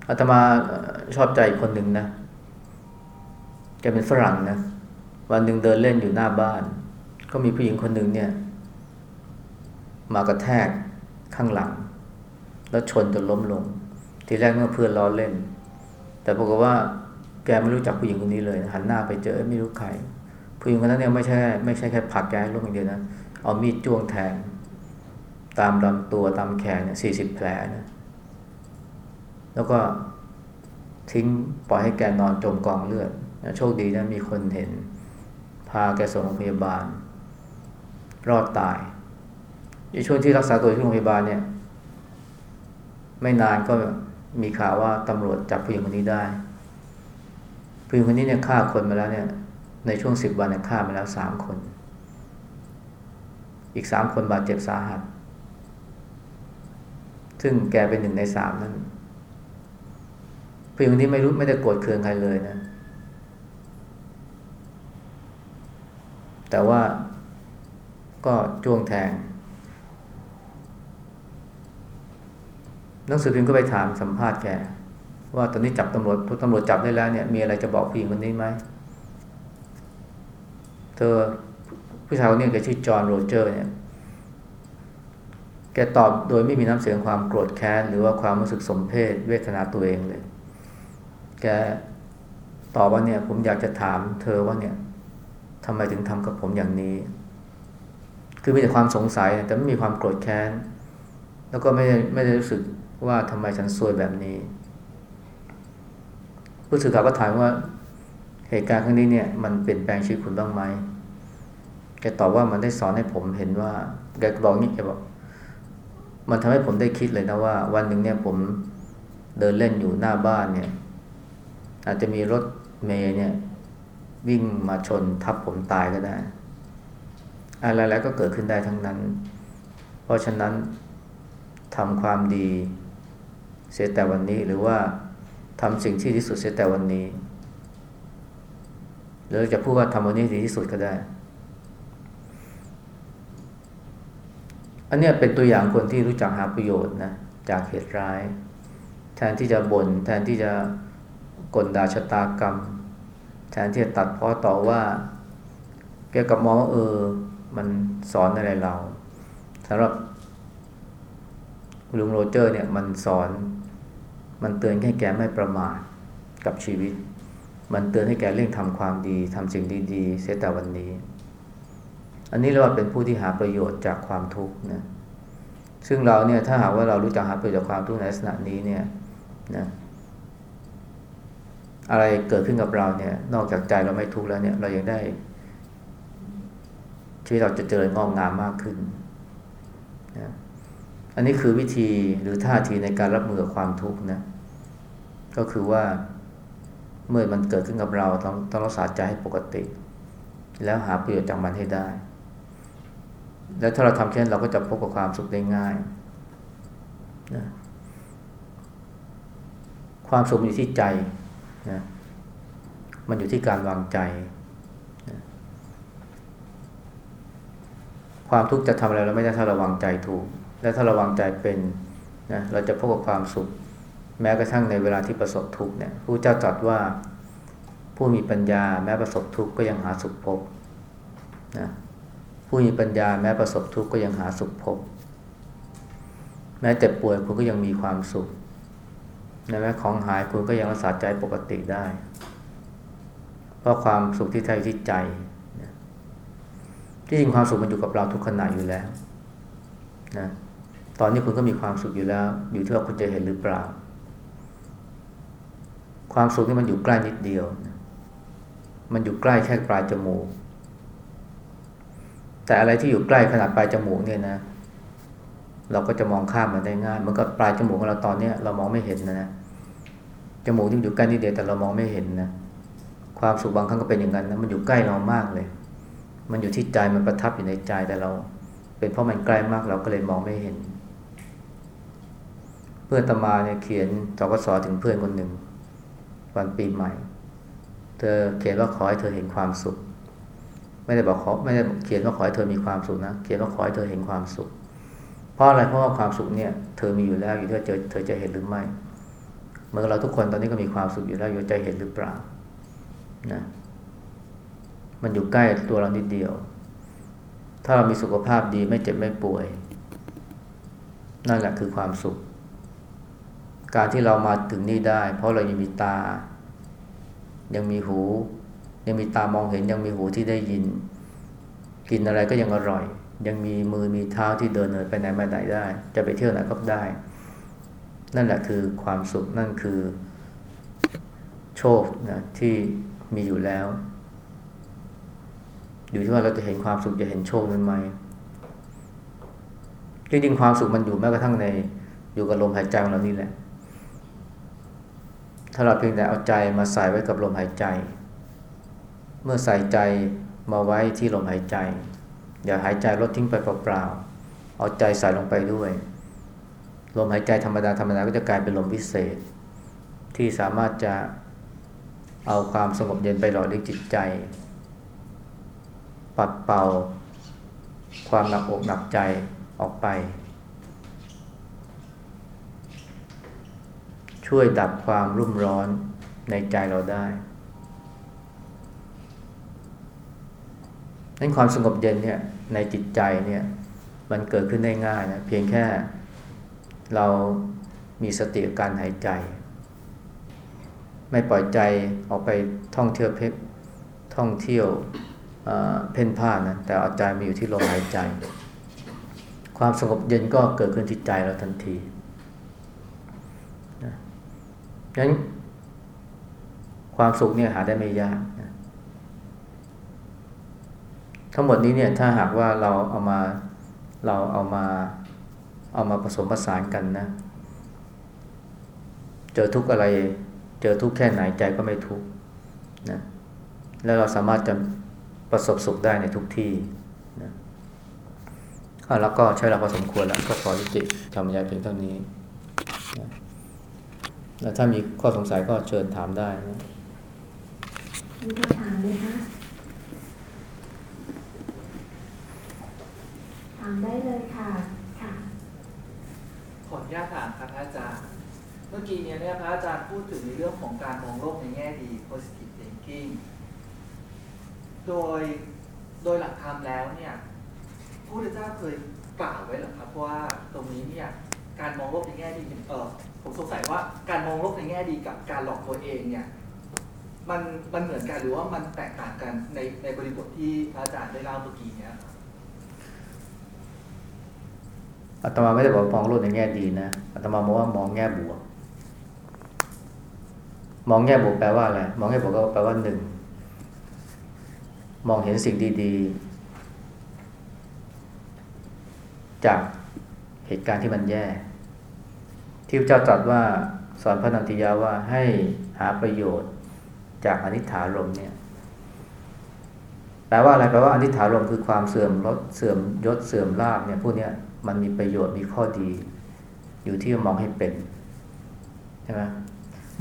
อาตมาชอบใจคนหนึ่งนะแกเป็นฝรั่งนะ วันหนึ่งเดินเล่นอยู่หน้าบ้าน ก็มีผู้หญิงคนหนึ่งเนี่ย มากระแทก ข้างหลัง แล้วชนจนล้มลง ทีแรกเมื่อเพื่อนล้อเล่น แต่ปรากฏว่าแกไม่รู้จักผู้หญิงคนนี้เลยหันหน้าไปเจอไม่รู้ใครผู้หญิงคนนั้นเนี่ยไม่ใช่ไม่ใช่แค่ผักแกให้ล้มอย่างเดียวนะเอามีดจ้วงแทงตามลำตัวตามแขนเนี่ยสี่สิบแผลนะแล้วก็ทิ้งปล่อยให้แกนอนจมกองเลือดโชคดีนะมีคนเห็น พาแกส่งโรงพยาบาล รอดตาย ในช่วงที่รักษาตัวที่โรงพยาบาลเนี่ย ไม่นานก็มีข่าวว่าตำรวจจับผู้หญิงคนนี้ได้ผู้หญิงคนนี้เนี่ยฆ่าคนมาแล้วเนี่ย ในช่วงสิบวันเนี่ยฆ่ามาแล้วสามคน อีกสามคนบาดเจ็บสาหัส ซึ่งแกเป็นหนึ่งในสามนั้นผู้หญิงคนนี้ไม่รู้ไม่ได้โกรธเคืองใครเลยนะ แต่ว่าก็จ้วงแทง นังสือพิมพ์ก็ไปถามสัมภาษณ์แกว่าตอนนี้จับตำรวจตำรวจจับได้แล้วเนี่ยมีอะไรจะบอกผู้หญิงคนนี้ไหมเธอผู้ชายคนนี้แกชื่อจอห์นโรเจอร์เนี่ยแกตอบโดยไม่มีน้ำเสียงความโกรธแค้นหรือว่าความรู้สึกสมเพศเวทนาตัวเองเลย แกตอบว่าเนี่ยผมอยากจะถามเธอว่าเนี่ยทำไมถึงทำกับผมอย่างนี้ คือมีแต่ความสงสัยแต่ไม่มีความโกรธแค้น แล้วก็ไม่ได้ไม่ได้รู้สึก ว่าทำไมฉันซวยแบบนี้ ผู้สื่อข่าวก็ถามว่าเหตุการณ์ครั้งนี้เนี่ยมันเปลี่ยนแปลงชีวิตคุณบ้างไหมแกตอบว่ามันได้สอนให้ผมเห็นว่าแกบอกนี่แกบอกมันทำให้ผมได้คิดเลยนะว่า วันหนึ่งเนี่ยผมเดินเล่นอยู่หน้าบ้านเนี่ย อาจจะมีรถเมย์เนี่ย วิ่งมาชนทับผมตายก็ได้ อะไรแล้วก็เกิดขึ้นได้ทั้งนั้น เพราะฉะนั้นทำความดี เสียแต่วันนี้หรือว่าทำสิ่งที่ดีที่สุดเสียแต่วันนี้ หรือจะพูดว่าทำวันนี้ดีที่สุดก็ได้ อันนี้เป็นตัวอย่างคนที่รู้จักหาประโยชน์นะจากเหตุร้าย แทนที่จะบน่นแทนที่จะกลด่าชะตากรรม แทนที่จะตัดพ้อต่อว่าแกกับมองว่าเออ มันสอนอะไรเราสำหรับลุงโรเจอร์เนี่ยมันสอน มันเตือนให้แกไม่ประมาทกับชีวิต มันเตือนให้แกเร่งทำความดีทำสิ่งดีๆ เสียแต่วันนี้ อันนี้เรียกว่าเป็นผู้ที่หาประโยชน์จากความทุกข์นะซึ่งเราเนี่ยถ้าหากว่าเรารู้จักหาประโยชน์จากความทุกข์ในลักษณะนี้เนี่ยนะอะไรเกิดขึ้นกับเราเนี่ย นอกจากใจเราไม่ทุกข์แล้วเนี่ย เรายังได้ชีวิตเราจะเจริญงอกงามมากขึ้นนะอันนี้คือวิธีหรือท่าทีในการรับมือกับความทุกข์นะ ก็คือว่าเมื่อมันเกิดขึ้นกับเราต้องต้องรักษาใจให้ปกติ แล้วหาประโยชน์จากมันให้ได้ แล้วถ้าเราทำเช่นเราก็จะพบกับความสุขได้ง่ายนะความสุขอยู่ที่ใจนะมันอยู่ที่การวางใจนะความทุกข์จะทำอะไรเราไม่ได้ถ้าเราวางใจถูก และถ้าเราวางใจเป็นนะเราจะพบกับความสุข แม้กระทั่งในเวลาที่ประสบทุกข์เนี่ยผู้เจ้าตรัสว่าผู้มีปัญญาแม้ประสบทุกข์ก็ยังหาสุขพบนะผู้มีปัญญาแม้ประสบทุกข์ก็ยังหาสุขพบ แม้เจ็บป่วยคุณก็ยังมีความสุขแม้ของหายคุณก็ยังรักษาใจปกติได้ เพราะความสุขที่แท้ที่ใจที่จริงความสุขมันอยู่กับเราทุกขณะอยู่แล้วนะตอนนี้คุณก็มีความสุขอยู่แล้ว อยู่ที่ว่าคุณจะเห็นหรือเปล่า ความสุขนี่มันอยู่ใกล้นิดเดียว มันอยู่ใกล้แค่ปลายจมูก แต่อะไรที่อยู่ใกล้ขนาดปลายจมูกเนี่ยนะ เราก็จะมองข้ามมันได้ง่าย มันก็ปลายจมูกของเราตอนเนี้ยเรามองไม่เห็นนะนะ จมูกที่อยู่ใกล้นิดเดียวแต่เรามองไม่เห็นนะ ความสุขบางครั้งก็เป็นอย่างนั้นนะ มันอยู่ใกล้เรามากเลย มันอยู่ที่ใจ มันประทับอยู่ในใจ แต่เรา เป็นเพราะมันใกล้มากเราก็เลยมองไม่เห็น เพื่อนตมาเนี่ยเขียนตกสอถึงเพื่อนคนหนึ่ง วันปีใหม่ เธอเขียนว่าขอให้เธอเห็นความสุข ไม่ได้บอกขอไม่ได้เขียนว่าขอให้เธอมีความสุขนะ เขียนว่าขอให้เธอเห็นความสุข เพราะอะไรเพราะว่าความสุขเนี่ยเธอมีอยู่แล้วอยู่ที่เจอเธอจะเห็นหรือไม่ เมื่อเราทุกคนตอนนี้ก็มีความสุขอยู่แล้วอยู่ใจเห็นหรือเปล่านะมันอยู่ใกล้ตัวเรานิดเดียว ถ้าเรามีสุขภาพดีไม่เจ็บไม่ป่วย นั่นแหละคือความสุข การที่เรามาถึงนี่ได้ เพราะเรายังมีตา ยังมีหู ยังมีตามองเห็นยังมีหูที่ได้ยิน กินอะไรก็ยังอร่อย ยังมีมือมีเท้าที่เดินเนินไปไหนมาไหนได้ จะไปเที่ยวไหนก็ได้ นั่นแหละคือความสุขนั่นคือ โชคนะที่มีอยู่แล้ว อยู่ที่ว่าเราจะเห็นความสุขจะเห็นโชคนั้นไหมจริงๆความสุขมันอยู่แม้กระทั่งในอยู่กับลมหายใจของเรานี่แหละ ถ้าเราเพียงแต่เอาใจมาใส่ไว้กับลมหายใจ เมื่อใส่ใจมาไว้ที่ลมหายใจ อย่าหายใจลดทิ้งไปเปล่าๆ เอาใจใส่ลงไปด้วย ลมหายใจธรรมดาธรรมดาก็จะกลายเป็นลมพิเศษ ที่สามารถจะเอาความสงบเย็นไปหล่อเลี้ยงจิตใจ ปัดเป่า ความหนักอกหนักใจออกไป ช่วยดับความรุ่มร้อนในใจเราได้นั้นความสงบเย็นเนี่ยในจิตใจเนี่ยมันเกิดขึ้นได้ง่ายนะเพียงแค่เรามีสติการหายใจ ไม่ปล่อยใจออกไปท่องเที่ยวเพชท่องเที่ยวเพ่นพ่านนะแต่เอาใจมาอยู่ที่ลมหายใจ ความสงบเย็นก็เกิดขึ้นที่ใจเราทันทีนะ ฉะนั้นความสุขเนี่ยหาได้ไม่ยากนะทั้งหมดนี้เนี่ยถ้าหากว่าเราเอามาเราเอามาเอามาผสมผสานกันนะ เจอทุกอะไร เจอทุกแค่ไหนใจก็ไม่ทุกนะแล้วเราสามารถจะประสบสุขได้ในทุกที่นะแล้วก็ใช้เวลาพอสมควรแล้วก็ขอยุติทำบรรยายเพียงเท่านี้นะ แล้วถ้ามีข้อสงสัยก็เชิญถามได้นะมีคำถามไหมคะถามได้เลยค่ะค่ะ ขออนุญาตถามครับพระอาจารย์ เมื่อกี้เนี้เนี่ยพระอาจารย์พูดถึงในเรื่องของการมองโลกในแง่ดี positive thinking โดยโดยหลักธรรมแล้วเนี่ยพระพุทธเจ้าเคยกล่าวไว้เหรอครับว่าตรงนี้เนี่ยการมองโลกในแง่ดีเออ ผมสงสัยว่าการมองโลกในแง่ดีกับการหลอกตัวเองเนี่ยมันมันเหมือนกันหรือว่ามันแตกต่างกันในในบริบทที่พระอาจารย์ได้เล่าเมื่อกี้เนี้ยอาตมาไม่ได้บอกมองโลกในแง่ดีนะอาตมามองว่ามองแง่บวก มองแง่บวกแปลว่าอะไรมองแง่บวกก็แปลว่าหนึ่งมองเห็นสิ่งดีๆ จากเหตุการณ์ที่มันแย่ ที่พระเจ้าตรัสว่าสอนพระนันทิยาว่าให้หาประโยชน์จากอนิถารมเนี่ยแปลว่าอะไรแปลว่าอนิถารมคือความเสื่อมลดเสื่อมยศเสื่อมลาภเนี่ยพวกนี้มันมีประโยชน์มีข้อดี อยู่ที่มองให้เป็นใช่ไหม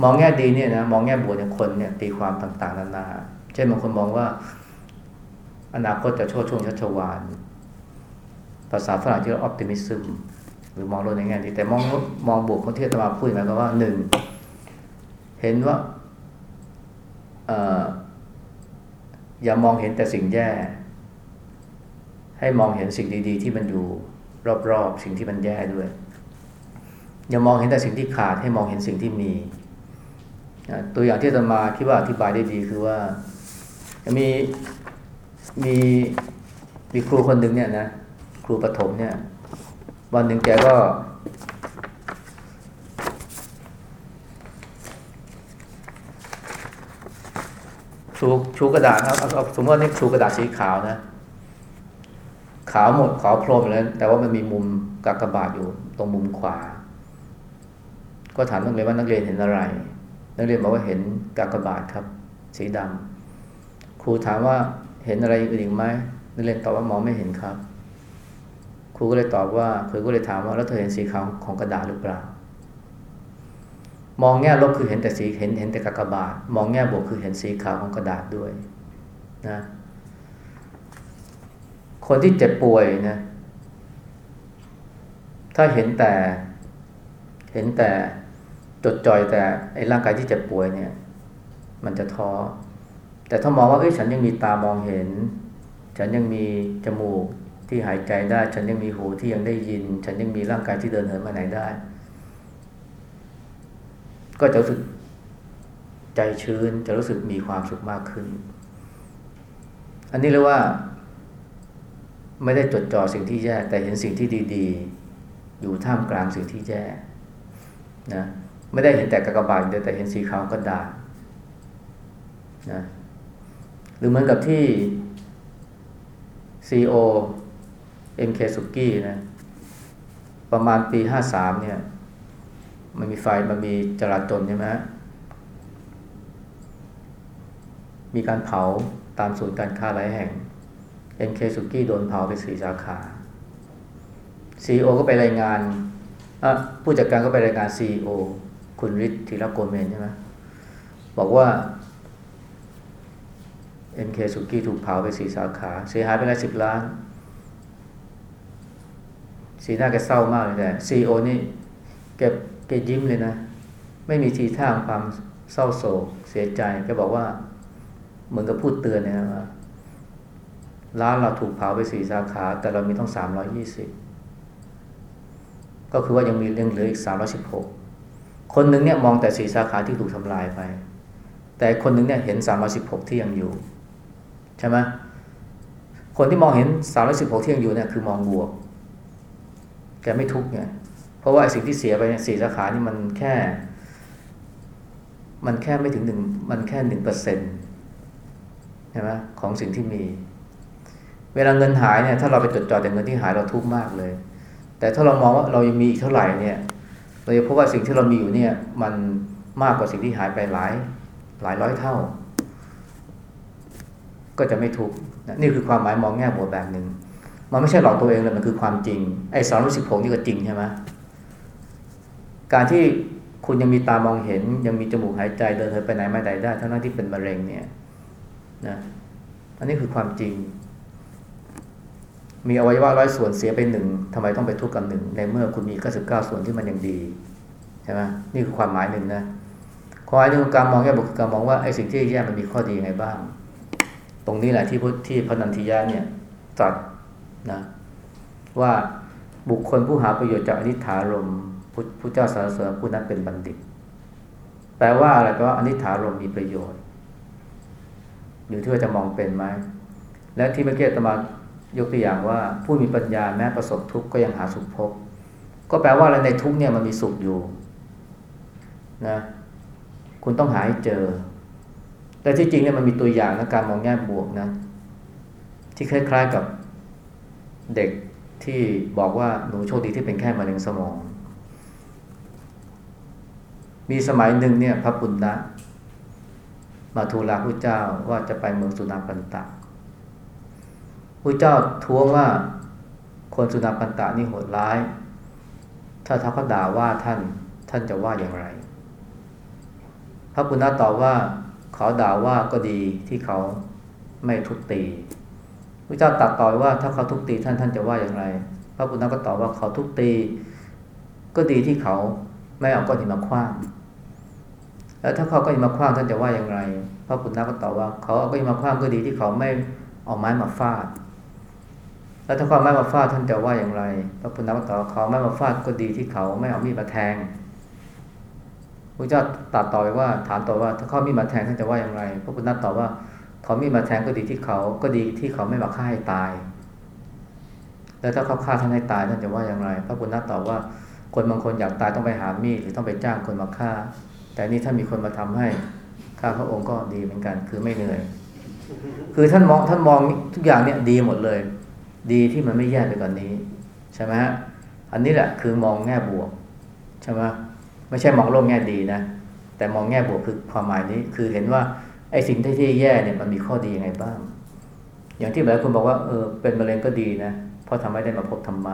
มองแง่ดีเนี่ยนะมองแง่บวกเนี่ยคนเนี่ยตีความต่างๆนานา เช่นบางคนมองว่า อนาคตจะโชดช่วงชัชวานภาษาฝรั่งที่เรียกออ t ติมิซึม หรือมองโลกในแง่ดีแต่มองมองบวกคนที่อาตมาพูดหมายความว่าหนึ่งเห็นว่าอย่ามองเห็นแต่สิ่งแย่ ให้มองเห็นสิ่งดี ๆ ที่มันอยู่รอบๆสิ่งที่มันแย่ด้วย อย่ามองเห็นแต่สิ่งที่ขาดให้มองเห็นสิ่งที่มีตัวอย่างที่อาตมาคิดว่าอธิบายได้ดีคือว่ามีมีมีครูคนหนึ่งเนี่ยนะครูประถมเนี่ย วันหนึ่งแกก็ ชูชูกระดาษครับเอาสมมติว่านี่ชูกระดาษสีขาวนะ ขาวหมดขาวโพลนแล้วแต่ว่ามันมีมุมกากบาทอยู่ตรงมุมขวา ก็ถามนักเรียนว่านักเรียนเห็นอะไร นักเรียนบอกว่าเห็นกากบาทครับ สีดำครูถามว่าเห็นอะไรอื่นอีกไหมนักเรียนตอบว่ามองไม่เห็นครับ ครูก็เลยตอบว่าครูก็เลยถามว่าแล้วเธอเห็นสีขาวของกระดาษหรือเปล่า มองแง่ลบคือเห็นแต่สีเห็นเห็นแต่กากบาท มองแง่บวกคือเห็นสีขาวของกระดาษด้วยนะคนที่เจ็บป่วยนะถ้าเห็นแต่เห็นแต่จดจ่อยแต่ไอ้ร่างกายที่เจ็บป่วยเนี่ย มันจะท้อแต่ถ้ามองว่าเอ้ยฉันยังมีตามองเห็น ฉันยังมีจมูก ที่หายใจได้ ฉันยังมีหูที่ยังได้ยิน ฉันยังมีร่างกายที่เดินเหินมาไหนได้ ก็จะรู้สึกใจชื้นจะรู้สึกมีความสุขมากขึ้น อันนี้เรียกว่า ไม่ได้จดจ่อสิ่งที่แย่ แต่เห็นสิ่งที่ดี ๆ อยู่ท่ามกลางสิ่งที่แย่นะไม่ได้เห็นแต่กากบาทเดียวแต่เห็นสีขาวกระดาษนะหรือเหมือนกับที่ซีอ CEO MK สุกี้นะประมาณปีห้าสามเนี่ย มันมีไฟมันมีจราจรใช่ไหมมีการเผาตามศูนย์การค้าหลายแห่ง MK สุกี้โดนเผาไปสี่สาขา CEO ก็ไปรายงานอะผู้จัดการก็ไปรายงาน CEO คุณฤทธิ์ธีรโกเมนใช่ไหมบอกว่า MK สุกี้ถูกเผาไปสี่สาขา เสียหายไปหลายสิบล้าน สีหน้าแกเศร้ามากเลยแต่ CEO นี่แกแกยิ้มเลยนะ ไม่มีทีท่าของความเศร้าโศกเสียใจแกบอกว่า เหมือนกับพูดเตือนเนยนะว่าร้านเราถูกเผาไปสี่สาขา แต่เรามีต้องสามร้อยี่สิบก็คือว่ายังมีเรื่องเหลืออีกสามร้อสิบหกคนหนึ่งเนี่ยมองแต่สี่สาขาที่ถูกทำลายไป แต่คนหนึ่งเนี่ยเห็นสามร้อสิบหกที่ยังอยู่ ใช่ไหมคนที่มองเห็นสามร้อสิบหกที่ยังอยู่เนี่ยคือมองบวก แกไม่ทุกข์ไงเพราะว่าไอ้สิ่งที่เสียไปเนี่ยสี่สาขานี่มันแค่ มันแค่ไม่ถึงหนึ่งมันแค่หนึ่งเปอร์เซ็นต์ใช่ไหมของสิ่งที่มี เวลาเงินหายเนี่ยถ้าเราไปจดจ่อแต่เงินที่หายเราทุกข์มากเลย แต่ถ้าเรามองว่าเรายังมีอีกเท่าไหร่เนี่ยเราจะพบว่าสิ่งที่เรามีอยู่เนี่ย มันมากกว่าสิ่งที่หายไปหลายหลายร้อยเท่า ก็จะไม่ทุกข์นะนี่คือความหมายมองแง่บวกแบบหนึ่ง มันไม่ใช่หลอกตัวเองเลยมันคือความจริง ไอ้สองร้อยสิบหกนี่ก็จริงใช่ไหมการที่คุณยังมีตามองเห็น ยังมีจมูกหายใจเดินเหินไปไหนมาไหนได้ทั้งนั้นที่เป็นมะเร็งเนี่ยนะอันนี้คือความจริง มีอวัยวะร้อยส่วนเสียไปหนึ่งทำไมต้องไปทุกข์กับหนึ่งในเมื่อคุณมีเก้าสิบเก้าส่วนที่มันยังดีใช่ไหมนี่คือความหมายหนึ่งนะความหมายหนึ่งของการมองแง่บวกคือการมองว่าไอ้สิ่งที่แย่มันมีข้อดียังไงบ้าง ตรงนี้แหละที่พุทธที่พระนันทิยะเนี่ยตรัส นะว่าบุคคลผู้หาประโยชน์จากอนิถารมณ์พุทธเจ้าสรรเสริญผู้นั้นเป็นบัณฑิต แปลว่าอะไรแปลว่าอนิถารมมีประโยชน์ อยู่ที่ว่าจะมองเป็นไหมและที่เมื่อกี้ตมายกตัวอย่างว่า ผู้มีปัญญาแม้ประสบทุกข์ก็ยังหาสุขพบ ก็แปลว่าอะไรในทุกข์เนี่ยมันมีสุขอยู่นะคุณต้องหาให้เจอ แต่ที่จริงเนี่ยมันมีตัวอย่างนะการมองแง่บวกนะที่คล้าย ๆกับ เด็กที่บอกว่าหนูโชคดีที่เป็นแค่มะเร็งสมอง มีสมัยหนึ่งเนี่ยพระปุณณะมาทูลาพระเจ้าว่าจะไปเมืองสุนาปันตะพระเจ้าท้วงว่าคนสุนาปันตะนี่โหดร้าย ถ้าท้าเขาด่าว่าท่านท่านจะว่าอย่างไร พระปุณณะตอบว่าเขาด่าว่าก็ดีที่เขาไม่ทุบตี พระเจ้าตัดต่อว่าถ้าเขาทุบตีท่านท่านจะว่าอย่างไร พระปุณณะก็ตอบว่าเขาทุบตี ก็ดีที่เขาไม่เอาก้อนหินมาคว้างแล้วถ้าเขาก็หินมาคว้างท่านจะว่าอย่างไร พระปุณณะก็ตอบว่าเขาเอาก้อนหินมาคว้างก็ดีที่เขาไม่เอาไม้มาฟาด แล้วถ้าเขาไม้มาฟาดท่านจะว่าอย่างไร พระปุณณะก็ตอบเขาไม้มาฟาดก็ดีที่เขาไม่เอามีดมาแทงพระเจ้าตัดต่อไปว่าถามต่อว่าถ้าเขามีดมาแทงท่านจะว่าอย่างไร พระพุทธตอบว่า เขามีมาแทงก็ดีที่เขาก็ดีที่เขาไม่มาฆ่าให้ตาย แล้วถ้าเขาฆ่าท่านให้ตายท่านจะว่าอย่างไร พระปุณณะตอบว่าคนบางคนอยากตายต้องไปหามีดหรือต้องไปจ้างคนมาฆ่า แต่นี่ถ้ามีคนมาทำให้ข้าพระองค์ก็ดีเหมือนกัน คือไม่เหนื่อย คือท่านมองท่านมองทุกอย่างเนี่ยดีหมดเลย ดีที่มันไม่แย่ไปกว่านนี้ใช่ไหมฮะอันนี้แหละคือมองแง่บวกใช่ไหมไม่ใช่มองโลกแง่ดีนะแต่มองแง่บวกคือความหมายนี้คือเห็นว่า ไอ้สิ่งที่ที่แย่เนี่ยมันมีข้อดียังไงบ้าง อย่างที่หลายคนบอกว่าเออเป็นมะเร็งก็ดีนะเพราะทำให้ได้มาพบธรรมะ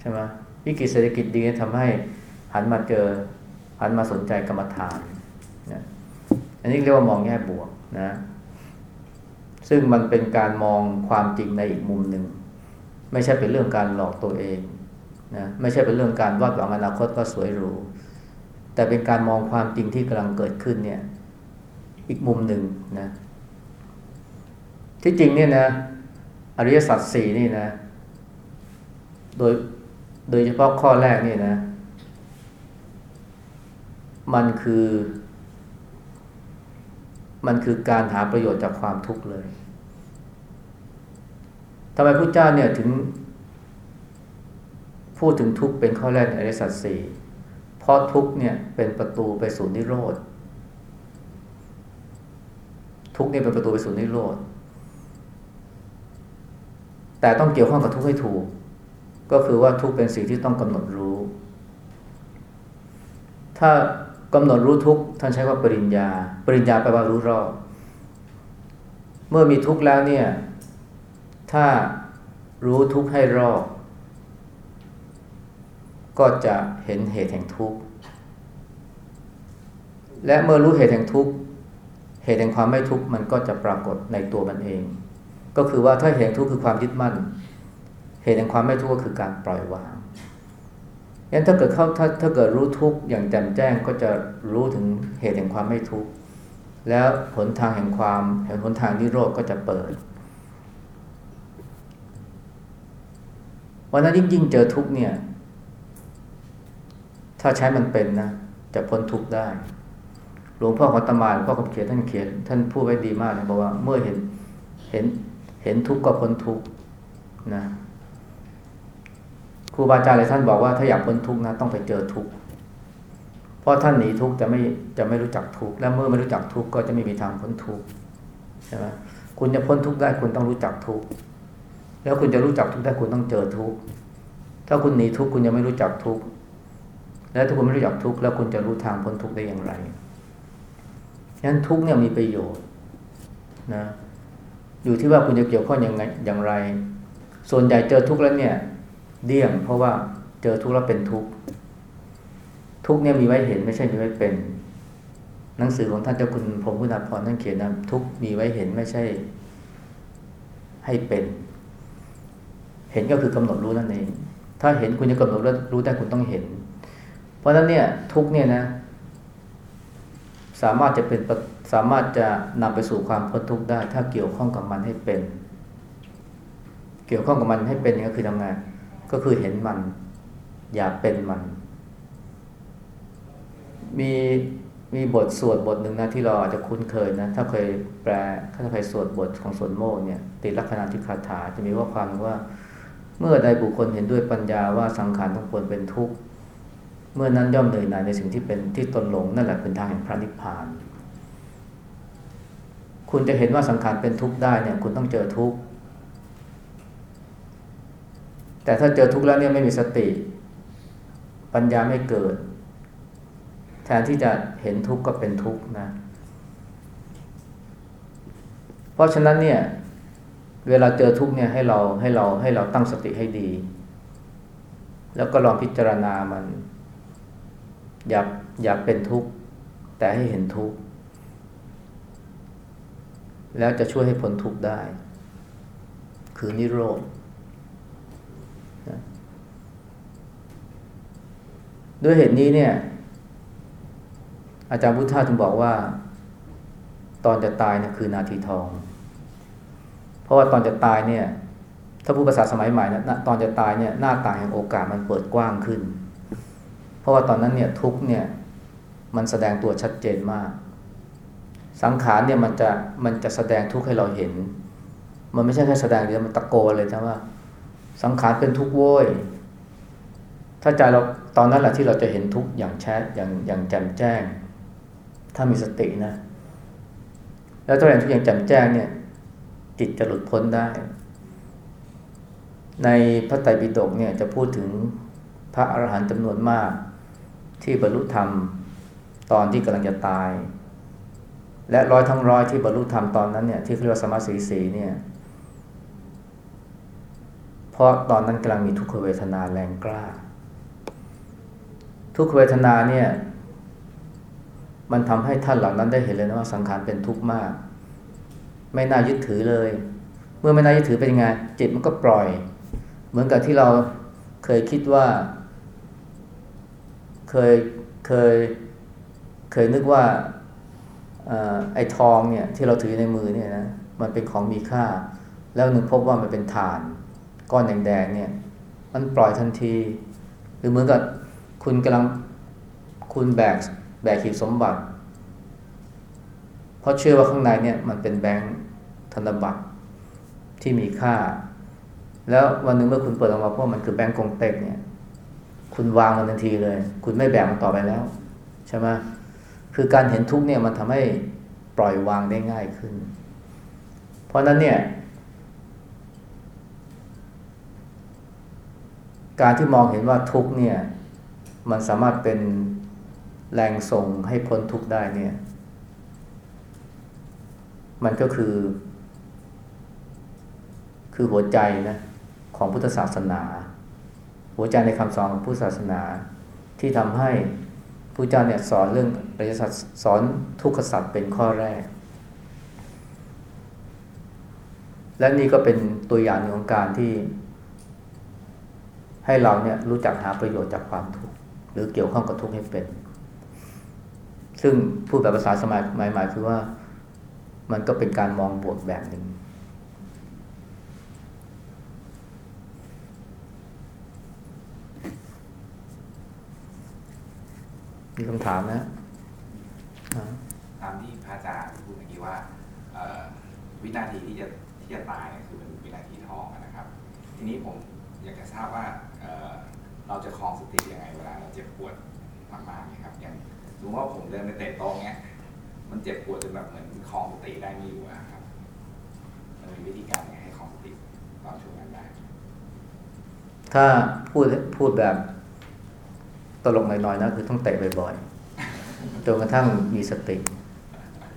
ใช่ไหมวิกฤตเศรษฐกิจดีทำให้หันมาเจอหันมาสนใจกรรมฐานนะอันนี้เรียกว่ามองแง่บวกนะ ซึ่งมันเป็นการมองความจริงในอีกมุมหนึ่งไม่ใช่เป็นเรื่องการหลอกตัวเองนะไม่ใช่เป็นเรื่องการวาดหวังอนาคตก็สวยหรูแต่เป็นการมองความจริงที่กำลังเกิดขึ้นเนี่ย อีกมุมหนึ่งนะ ที่จริงเนี่ยนะ อริยสัจสี่นี่นะ โดยโดยเฉพาะข้อแรกนี่นะ มันคือ มันคือการหาประโยชน์จากความทุกข์เลยทำไมพระเจ้าเนี่ยถึงพูดถึงทุกข์เป็นข้อแรกในอริยสัจสี่เพราะทุกข์เนี่ยเป็นประตูไปสู่นิโรธ ทุกเนี่ยเป็นประตูไปสู่นิโรธแต่ต้องเกี่ยวข้องกับทุกให้ถูก ก็คือว่าทุกเป็นสิ่งที่ต้องกำหนดรู้ ถ้ากำหนดรู้ทุกท่านใช้ว่าปริญญา ปริญญาแปลว่ารู้รอบเมื่อมีทุกข์แล้วเนี่ย ถ้ารู้ทุกข์ให้รอบก็จะเห็นเหตุแห่งทุกข์ และเมื่อรู้เหตุแห่งทุกข์ เหตุแห่งความไม่ทุกข์มันก็จะปรากฏในตัวมันเอง ก็คือว่าถ้าเหตุแห่งทุกข์คือความยึดมั่น เหตุแห่งความไม่ทุกข์ก็คือการปล่อยวางงั้นถ้าเกิดเข้าถ้าถ้าเกิดรู้ทุกข์อย่างแจ่มแจ้งก็จะรู้ถึงเหตุแห่งความไม่ทุกข์แล้วหนทางแห่งความแห่งหนทางนิโรธก็จะเปิดวันนั้นยิ่งยิ่งเจอทุกข์เนี่ย ถ้าใช้มันเป็นนะ จะพ้นทุกข์ได้ หลวงพ่อขอตมาหลวงพ่อคำเขียนท่านเขียนท่านพูดไว้ดีมากเลยบอกว่าเมื่อเห็นเห็นเห็นทุกข์ก็พ้นทุกข์นะครูบาอาจารย์หลายท่านบอกว่าถ้าอยากพ้นทุกข์นะต้องไปเจอทุกข์เพราะท่านหนีทุกข์จะไม่จะไม่รู้จักทุกข์และเมื่อไม่รู้จักทุกข์ก็จะไม่มีทางพ้นทุกข์ใช่ไหมคุณจะพ้นทุกข์ได้คุณต้องรู้จักทุกข์แล้วคุณจะรู้จักทุกข์ได้คุณต้องเจอทุกข์ถ้าคุณหนีทุกข์คุณยังไม่รู้จักทุกข์แล้วถ้าคุณไม่รู้จักทุกข์แล้วคุณจะรู้ทางพ้นทุกข์ได้อย่างไร ฉะนั้นทุกเนี่ยมีประโยชน์นะอยู่ที่ว่าคุณจะเกี่ยวข้องอย่างไงอย่างไร ส่วนใหญ่เจอทุกข์แล้วเนี่ยเดี่ยงเพราะว่าเจอทุกข์แล้วเป็นทุกข์ทุกเนี่ยมีไว้เห็นไม่ใช่มีไว้เป็น หนังสือของท่านเจ้าคุณพรมคุณาภรณ์ท่านเขียนนะทุกมีไว้เห็นไม่ใช่ ให้เป็น เห็นก็คือกำหนดรู้นั่นเองถ้าเห็นคุณจะกำหนดรู้ได้คุณต้องเห็น เพราะฉะนั้นเนี่ยทุกเนี่ยนะ สามารถจะเป็นสามารถจะนำไปสู่ความพ้นทุกข์ได้ ถ้าเกี่ยวข้องกับมันให้เป็น เกี่ยวข้องกับมันให้เป็นก็คือทำงานก็คือเห็นมัน อย่าเป็นมัน มีมีบทสวดบทหนึ่งนะที่เราอาจจะคุ้นเคยนะ ถ้าเคยแปลถ้าเคยสวดบทของสวดโมกเนี่ยติลักษณะที่คาถาจะมีว่าความว่า เมื่อใดบุคคลเห็นด้วยปัญญาว่าสังขารทั้งปวงเป็นทุกข์ เมื่อนั้นย่อมเหนื่อยหน่ายในสิ่งที่เป็นที่ตนหลงนั่นแหละเป็นทางแห่งพระนิพพาน คุณจะเห็นว่าสังขารเป็นทุกข์ได้เนี่ย คุณต้องเจอทุกข์ แต่ถ้าเจอทุกข์แล้วเนี่ยไม่มีสติ ปัญญาไม่เกิด แทนที่จะเห็นทุกข์ก็เป็นทุกข์นะ เพราะฉะนั้นเนี่ย เวลาเจอทุกข์เนี่ยให้เราให้เราให้เราตั้งสติให้ดี แล้วก็ลองพิจารณามัน อย่าอย่าเป็นทุกข์ แต่ให้เห็นทุกข์ แล้วจะช่วยให้พ้นทุกข์ได้ คือนิโรธด้วยเหตุนี้เนี่ย อาจารย์พุทธาถึงบอกว่า ตอนจะตายเนี่ยคือนาทีทอง เพราะว่าตอนจะตายเนี่ย ถ้าพูดภาษาสมัยใหม่นะตอนจะตายเนี่ยหน้าต่างแห่งโอกาสมันเปิดกว้างขึ้น ราะว่าตอนนั้นเนี่ยทุกเนี่ยมันแสดงตัวชัดเจนมาก สังขารเนี่ยมันจะมันจะแสดงทุกข์ให้เราเห็น มันไม่ใช่แค่แสดงเดียวมันตะโกนเลยนะว่า สังขารเป็นทุกข์โว้ยถ้าใจเราตอนนั้นแหละที่เราจะเห็นทุกข์อย่างแชทอย่างอย่างแจ่มแจ้ง ถ้ามีสตินะ แล้วถ้าเห็นทุกอย่างแจ่มแจ้งเนี่ย จิตจะหลุดพ้นได้ ในพระไตรปิฎกเนี่ยจะพูดถึงพระอรหันต์จำนวนมาก ที่บรรลุธรรมตอนที่กำลังจะตาย และร้อยทั้งร้อยที่บรรลุธรรมตอนนั้นเนี่ยที่เรียกว่าสมาสีสีเนี่ยเพราะตอนนั้นกำลังมีทุกขเวทนาแรงกล้า ทุกขเวทนาเนี่ยมันทำให้ท่านเหล่านั้นได้เห็นเลยนะว่าสังขารเป็นทุกข์มาก ไม่น่ายึดถือเลย เมื่อไม่น่ายึดถือเป็นยังไงจิตมันก็ปล่อย เหมือนกับที่เราเคยคิดว่า เคยเคยเคยนึกว่าไอ้ทองเนี่ยที่เราถือในมือเนี่ยนะมันเป็นของมีค่า แล้วนึกพบว่ามันเป็นฐาน ก้อนแดงๆเนี่ย มันปล่อยทันที หรือเหมือนกับคุณกำลังคุณแบกแบกหีบสมบัติ เพราะเชื่อว่าข้างในเนี่ยมันเป็นแบงค์ธนบัตรที่มีค่า แล้ววันหนึ่งเมื่อคุณเปิดออกมาเพรามันคือแบงค์กงเต็กเนี่ย คุณวางมันทันทีเลย คุณไม่แบกมันต่อไปแล้วใช่ไหมคือการเห็นทุกเนี่ยมันทำให้ปล่อยวางได้ง่ายขึ้น เพราะนั้นเนี่ย การที่มองเห็นว่าทุกเนี่ย มันสามารถเป็นแรงส่งให้พ้นทุกได้เนี่ย มันก็คือ คือหัวใจนะของพุทธศาสนา หัวใจในคำสอนของพุทธศาสนา ที่ทำให้พระเจ้าเนี่ยสอนเรื่องอริยสัจสอนทุกขสัจเป็นข้อแรก และนี่ก็เป็นตัวอย่างหนึ่งของการที่ให้เราเนี่ยรู้จักหาประโยชน์จากความทุกข์หรือเกี่ยวข้องกับทุกข์ให้เป็น ซึ่งพูดแบบภาษาสมัยใหม่ๆคือว่ามันก็เป็นการมองบวกแบบหนึ่ง มีคำถามนะตามที่พระอาจารย์พูดเมื่อกี้ว่าเอ่อวินาทีที่จะที่จะตายเนี่ยคือเป็นวินาทีทองอะนะครับ ทีนี้ผมอยากจะทราบว่าเอ่อเราจะคลองสติยังไงเวลาเราเจ็บปวดมากๆเนี่ยครับ อย่างสมมติว่าผมเดินไปเตะโต๊ะเนี้ย มันเจ็บปวดจนแบบเหมือนคลองสติได้ไม่อยู่อะครับมันมีวิธีการยังไงให้คลองสติตอนช่วงนั้นได้ถ้าพูดพูดแบบ ตลกหน่อยๆนะคือต้องเตะบ่อยๆจนกระทั่งมีสติ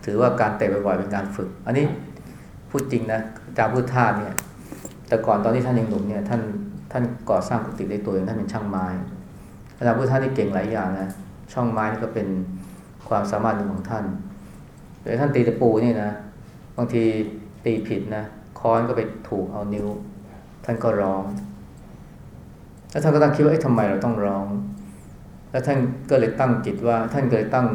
ถือว่าการเตะบ่อยๆเป็นการฝึก อันนี้พูดจริงนะอาจารย์พุทธาเนี่ย แต่ก่อนตอนที่ท่านยังหนุ่มเนี่ยท่านท่านก่อสร้างกุฏิได้ตัวเองท่านเป็นช่างไม้อาจารย์พุทธานี่เก่งหลายอย่างนะช่องไม้นี่ก็เป็นความสามารถหนึ่งของท่านโดยท่านตีตะปูนี่นะบางทีตีผิดนะค้อนก็ไปถูกเอานิ้ว ท่านก็ร้อง แล้วท่านก็ตั้งคิดว่าเอ๊ะทำไมเราต้องร้อง แล้วท่านก็เลยตั้งจิตว่า ท่านก็เลยตั้ง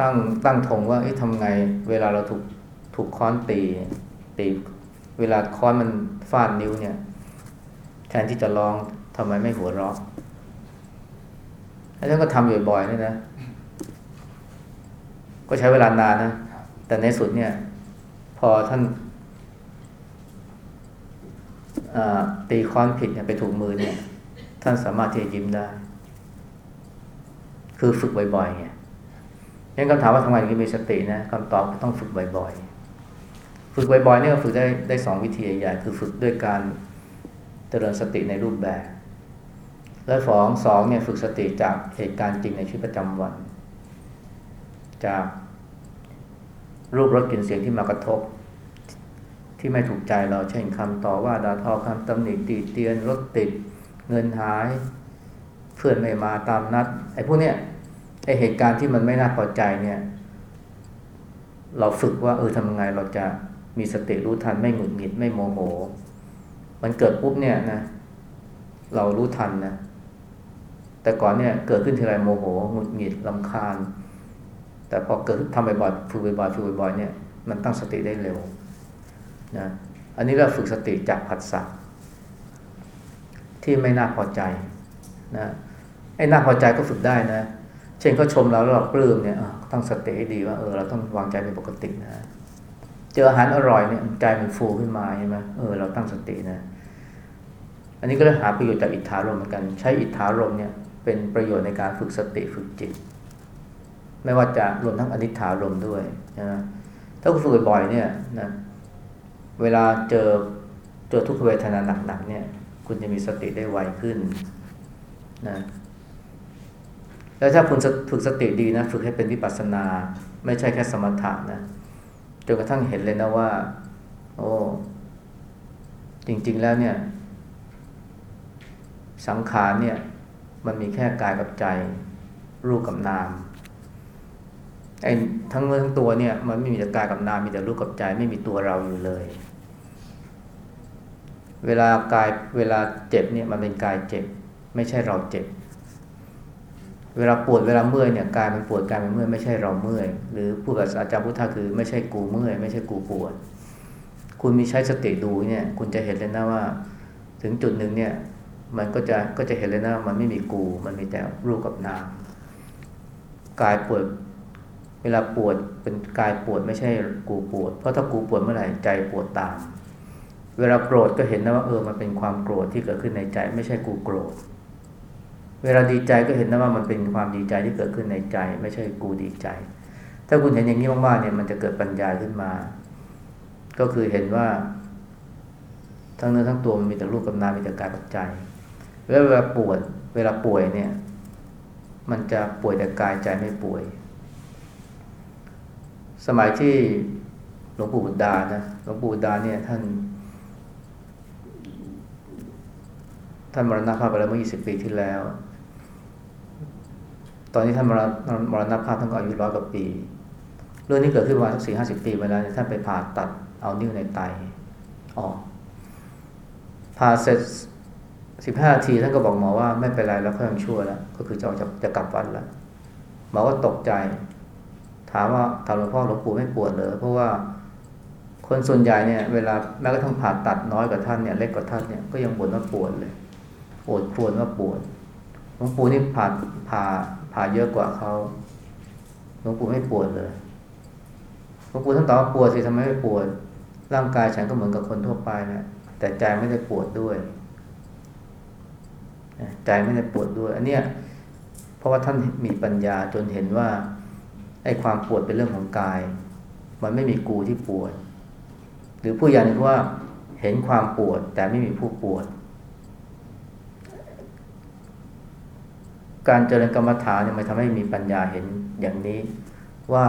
ตั้งตั้งธงว่าเอ๊ะทำไง เวลาเราถูกถูกค้อนตีตี เวลาค้อนมันฟาดนิ้วเนี่ย แทนที่จะร้องทำไมไม่หัวเราะแล้วท่านก็ทำบ่อยๆนี่นะ ก็ใช้เวลานานนะ แต่ในสุดเนี่ย พอท่านตีค้อนผิดเนี่ยไปถูกมือเนี่ย ท่านสามารถที่จะยิ้มได้ คือฝึกบ่อยๆไงยังคำถามว่าทำไมถึงมีสตินะคำตอบต้องฝึกบ่อยๆ ฝึกบ่อยๆเนี่ยฝึกได้ได้สองวิธีใหญ่คือฝึกด้วยการเจริญสติในรูปแบบ และสองสองเนี่ยฝึกสติจากเหตุการณ์จริงในชีวิตประจำวัน จากรูปรสกลิ่นเสียงที่มากระทบ ที่ไม่ถูกใจเราเช่นคำต่อว่าด่าทอคำตำหนิตีเตียนรถติดเงินหาย เพื่อนไม่มาตามนัดไอ้พวกเนี้ย ไอเหตุการณ์ที่มันไม่น่าพอใจเนี่ย เราฝึกว่าเออทำไงเราจะมีสติรู้ทันไม่หงุดหงิดไม่โมโห มันเกิดปุ๊บเนี่ยนะ เรารู้ทันนะแต่ก่อนเนี่ยเกิดขึ้นทีไรโมโหหงุดหงิดลำคาญ แต่พอเกิดทำบ่อยๆฝึกบ่อยๆฝึกบ่อยๆเนี่ยมันตั้งสติได้เร็วนะอันนี้เราฝึกสติจากผัสสะที่ไม่น่าพอใจนะไอ้น่าพอใจก็ฝึกได้นะ เช่นเขาชมเราแล้วเราปลื้มเนี่ยตั้งสติให้ดีว่าเออเราต้องวางใจเป็นปกตินะเจออาหารอร่อยเนี่ยใจมันฟูขึ้นมาใช่ไหมเออเราตั้งสตินะ อันนี้ก็เลยหาประโยชน์จากอิทธารมเหมือนกัน ใช้อิทธารมเนี่ยเป็นประโยชน์ในการฝึกสติฝึกจิต ไม่ว่าจะรวมทั้งอนิจฐารมด้วยนะถ้าคุณฝึกบ่อยเนี่ยนะเวลาเจอเจอทุกขเวทนาหนักๆเนี่ย คุณจะมีสติได้ไวขึ้นนะ แล้วถ้าคุณฝึกสติดีนะฝึกให้เป็นวิปัสสนา ไม่ใช่แค่สมถะนะจนกระทั่งเห็นเลยนะว่า โอ้จริง ๆแล้วเนี่ย สังขารเนี่ย มันมีแค่กายกับใจ รูปกับนามไอ้ทั้งเนื้อทั้งตัวเนี่ย มันไม่มีแต่กายกับนามมีแต่รูปกับใจไม่มีตัวเราอยู่เลย เวลากายเวลาเจ็บเนี่ยมันเป็นกายเจ็บ ไม่ใช่เราเจ็บ เวลาปวดเวลาเมื่อยเนี่ยกายมันปวดกายมันเมื่อยไม่ใช่เราเมื่อย หรือผู้กับอาจารย์พุทธาคือไม่ใช่กูเมื่อยไม่ใช่กูปวด คุณมีใช้สติดูเนี่ย คุณจะเห็นเลยนะว่า ถึงจุดหนึ่งเนี่ย มันก็จะก็จะเห็นเลยนะมันไม่มีกู มันมีแต่รูปกับนามกายปวด เวลาปวดเป็นกายปวดไม่ใช่กูปวด เพราะถ้ากูปวดเมื่อไหร่ใจปวดตาม เวลาโกรธก็เห็นนะว่าเออมันเป็นความโกรธที่เกิดขึ้นในใจ ไม่ใช่กูโกรธ เวลาดีใจก็เห็นนะว่ามันเป็นความดีใจที่เกิดขึ้นในใจ ไม่ใช่กูดีใจ ถ้าคุณเห็นอย่างนี้มากๆเนี่ยมันจะเกิดปัญญาขึ้นมา ก็คือเห็นว่า ทั้งเนื้อทั้งตัวมันมีแต่รูปกับนามมีแต่กายกับใจแล้วเวลาปวดเวลาป่วยเนี่ย มันจะป่วยแต่กายใจไม่ป่วย สมัยที่หลวงปู่บุดานะหลวงปู่บุดาเนี่ยท่าน ท่านมรณภาพไปแล้วเมื่อ 20 ปีที่แล้ว ตอนนี้ท่านมรณมรณภาพท่านก็อายุร้อยกว่าปี เรื่องนี้เกิดขึ้นมาสักสี่ห้าสิบปีไปแล้วท่านไปผ่าตัดเอานิ้วในไตออกผ่าเสร็จสิบห้าทีท่านก็บอกหมอว่าไม่เป็นไรแล้วเขายังชั่วแล้วก็คือจะออกจะจะกลับวัดแล้วหมอก็ตกใจ ถามว่าถามหลวงพ่อหลวงปู่ไม่ปวดเลยเพราะว่าคนส่วนใหญ่เนี่ยเวลาแม้กระทั่งผ่าตัดน้อยกว่าท่านเนี่ยเล็กกว่าท่านเนี่ยก็ยังบ่นว่าปวดเลยปวดครวญว่าปวดหลวงปู่นี่ผ่าผ่า ผ่าเยอะกว่าเขาหลวงปู่ไม่ปวดเลยหลวงปู่ท่านตอบว่าปวดสิทำไมไม่ปวด ร่างกายฉันก็เหมือนกับคนทั่วไปนะแต่ใจไม่ได้ปวดด้วยใจไม่ได้ปวดด้วย อันเนี้ยเพราะว่าท่านมีปัญญาจนเห็นว่าไอ้ความปวดเป็นเรื่องของกาย มันไม่มีกูที่ปวด หรือผู้ย่านว่าเห็นความปวดแต่ไม่มีผู้ปวด การเจริญกรรมฐานเนี่ยมันทำให้มีปัญญาเห็นอย่างนี้ ว่า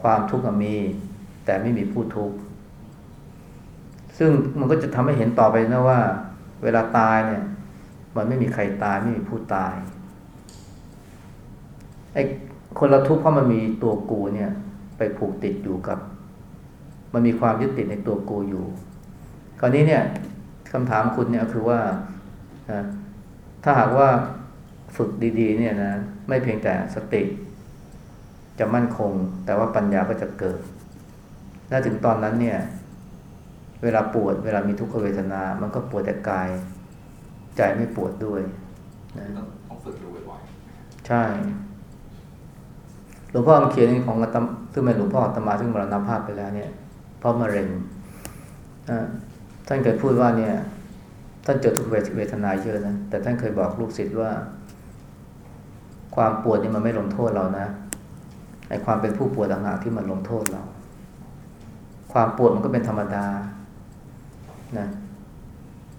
ความทุกข์มี แต่ไม่มีผู้ทุกข์ซึ่งมันก็จะทำให้เห็นต่อไปนะว่า เวลาตายเนี่ย มันไม่มีใครตายไม่มีผู้ตายไอ้คนละทุกข์เพราะมันมีตัวกูเนี่ย ไปผูกติดอยู่กับ มันมีความยึดติดในตัวกูอยู่คราวนี้เนี่ยคำถามคุณเนี่ยคือว่าถ้าหากว่า ฝึกดีๆเนี่ยนะไม่เพียงแต่สติจะมั่นคง แต่ว่าปัญญาก็จะเกิด และถึงตอนนั้นเนี่ย เวลาปวด เวลามีทุกขเวทนา มันก็ปวดแต่กาย ใจไม่ปวดด้วยนะต้องต้องฝึกดูบ่อยใช่ หลวงพ่อคำเขียนของอาตมซึ่งเป็นหลวงพ่ออาตมาซึ่งมรณภาพไปแล้วเนี่ยเพราะมะเร็งอ่าท่านเคยพูดว่าเนี่ย ท่านเจอทุกเวทนาเยอะนะแต่ท่านเคยบอกลูกศิษย์ว่า ความปวดนี่มันไม่ลงโทษเรานะไอ้ความเป็นผู้ปวดต่างหากที่มันลงโทษเรา ความปวดมันก็เป็นธรรมดานะ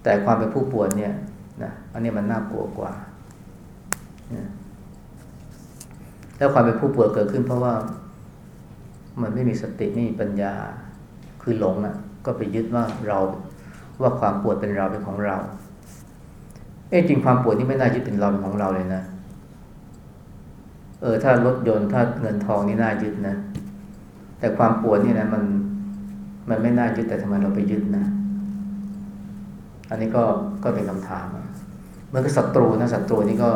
แต่ความเป็นผู้ปวดเนี่ยนะอันนี้มันน่ากลัวกว่านะแล้วความเป็นผู้ปวดเกิดขึ้น เพราะว่ามันไม่มีสติไม่มีปัญญาคือหลงอะ ก็ไปยึดว่าเราว่าความปวดเป็นเราเป็นของเราเอ้จริงความปวดนี่ไม่น่ายึดเป็นเราเป็นของเราเลยนะ เออถ้ารถยนต์ถ้าเงินทองนี่น่ายึดนะ แต่ความปวดนี่นะมันมันไม่น่ายึดแต่ทำไมเราไปยึดนะ อันนี้ก็ก็เป็นคำถามมันก็ศัตรูนะศัตรูนี่ก็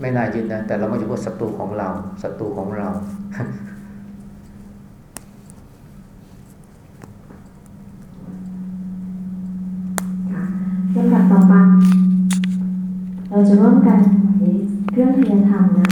ไม่น่ายึดนะแต่เราไม่จะพูดศัตรูของเราศัตรูของเราค่ะลำดับต่อไปเราจะร่วมกัน เครื่องเทียนธรรมนะ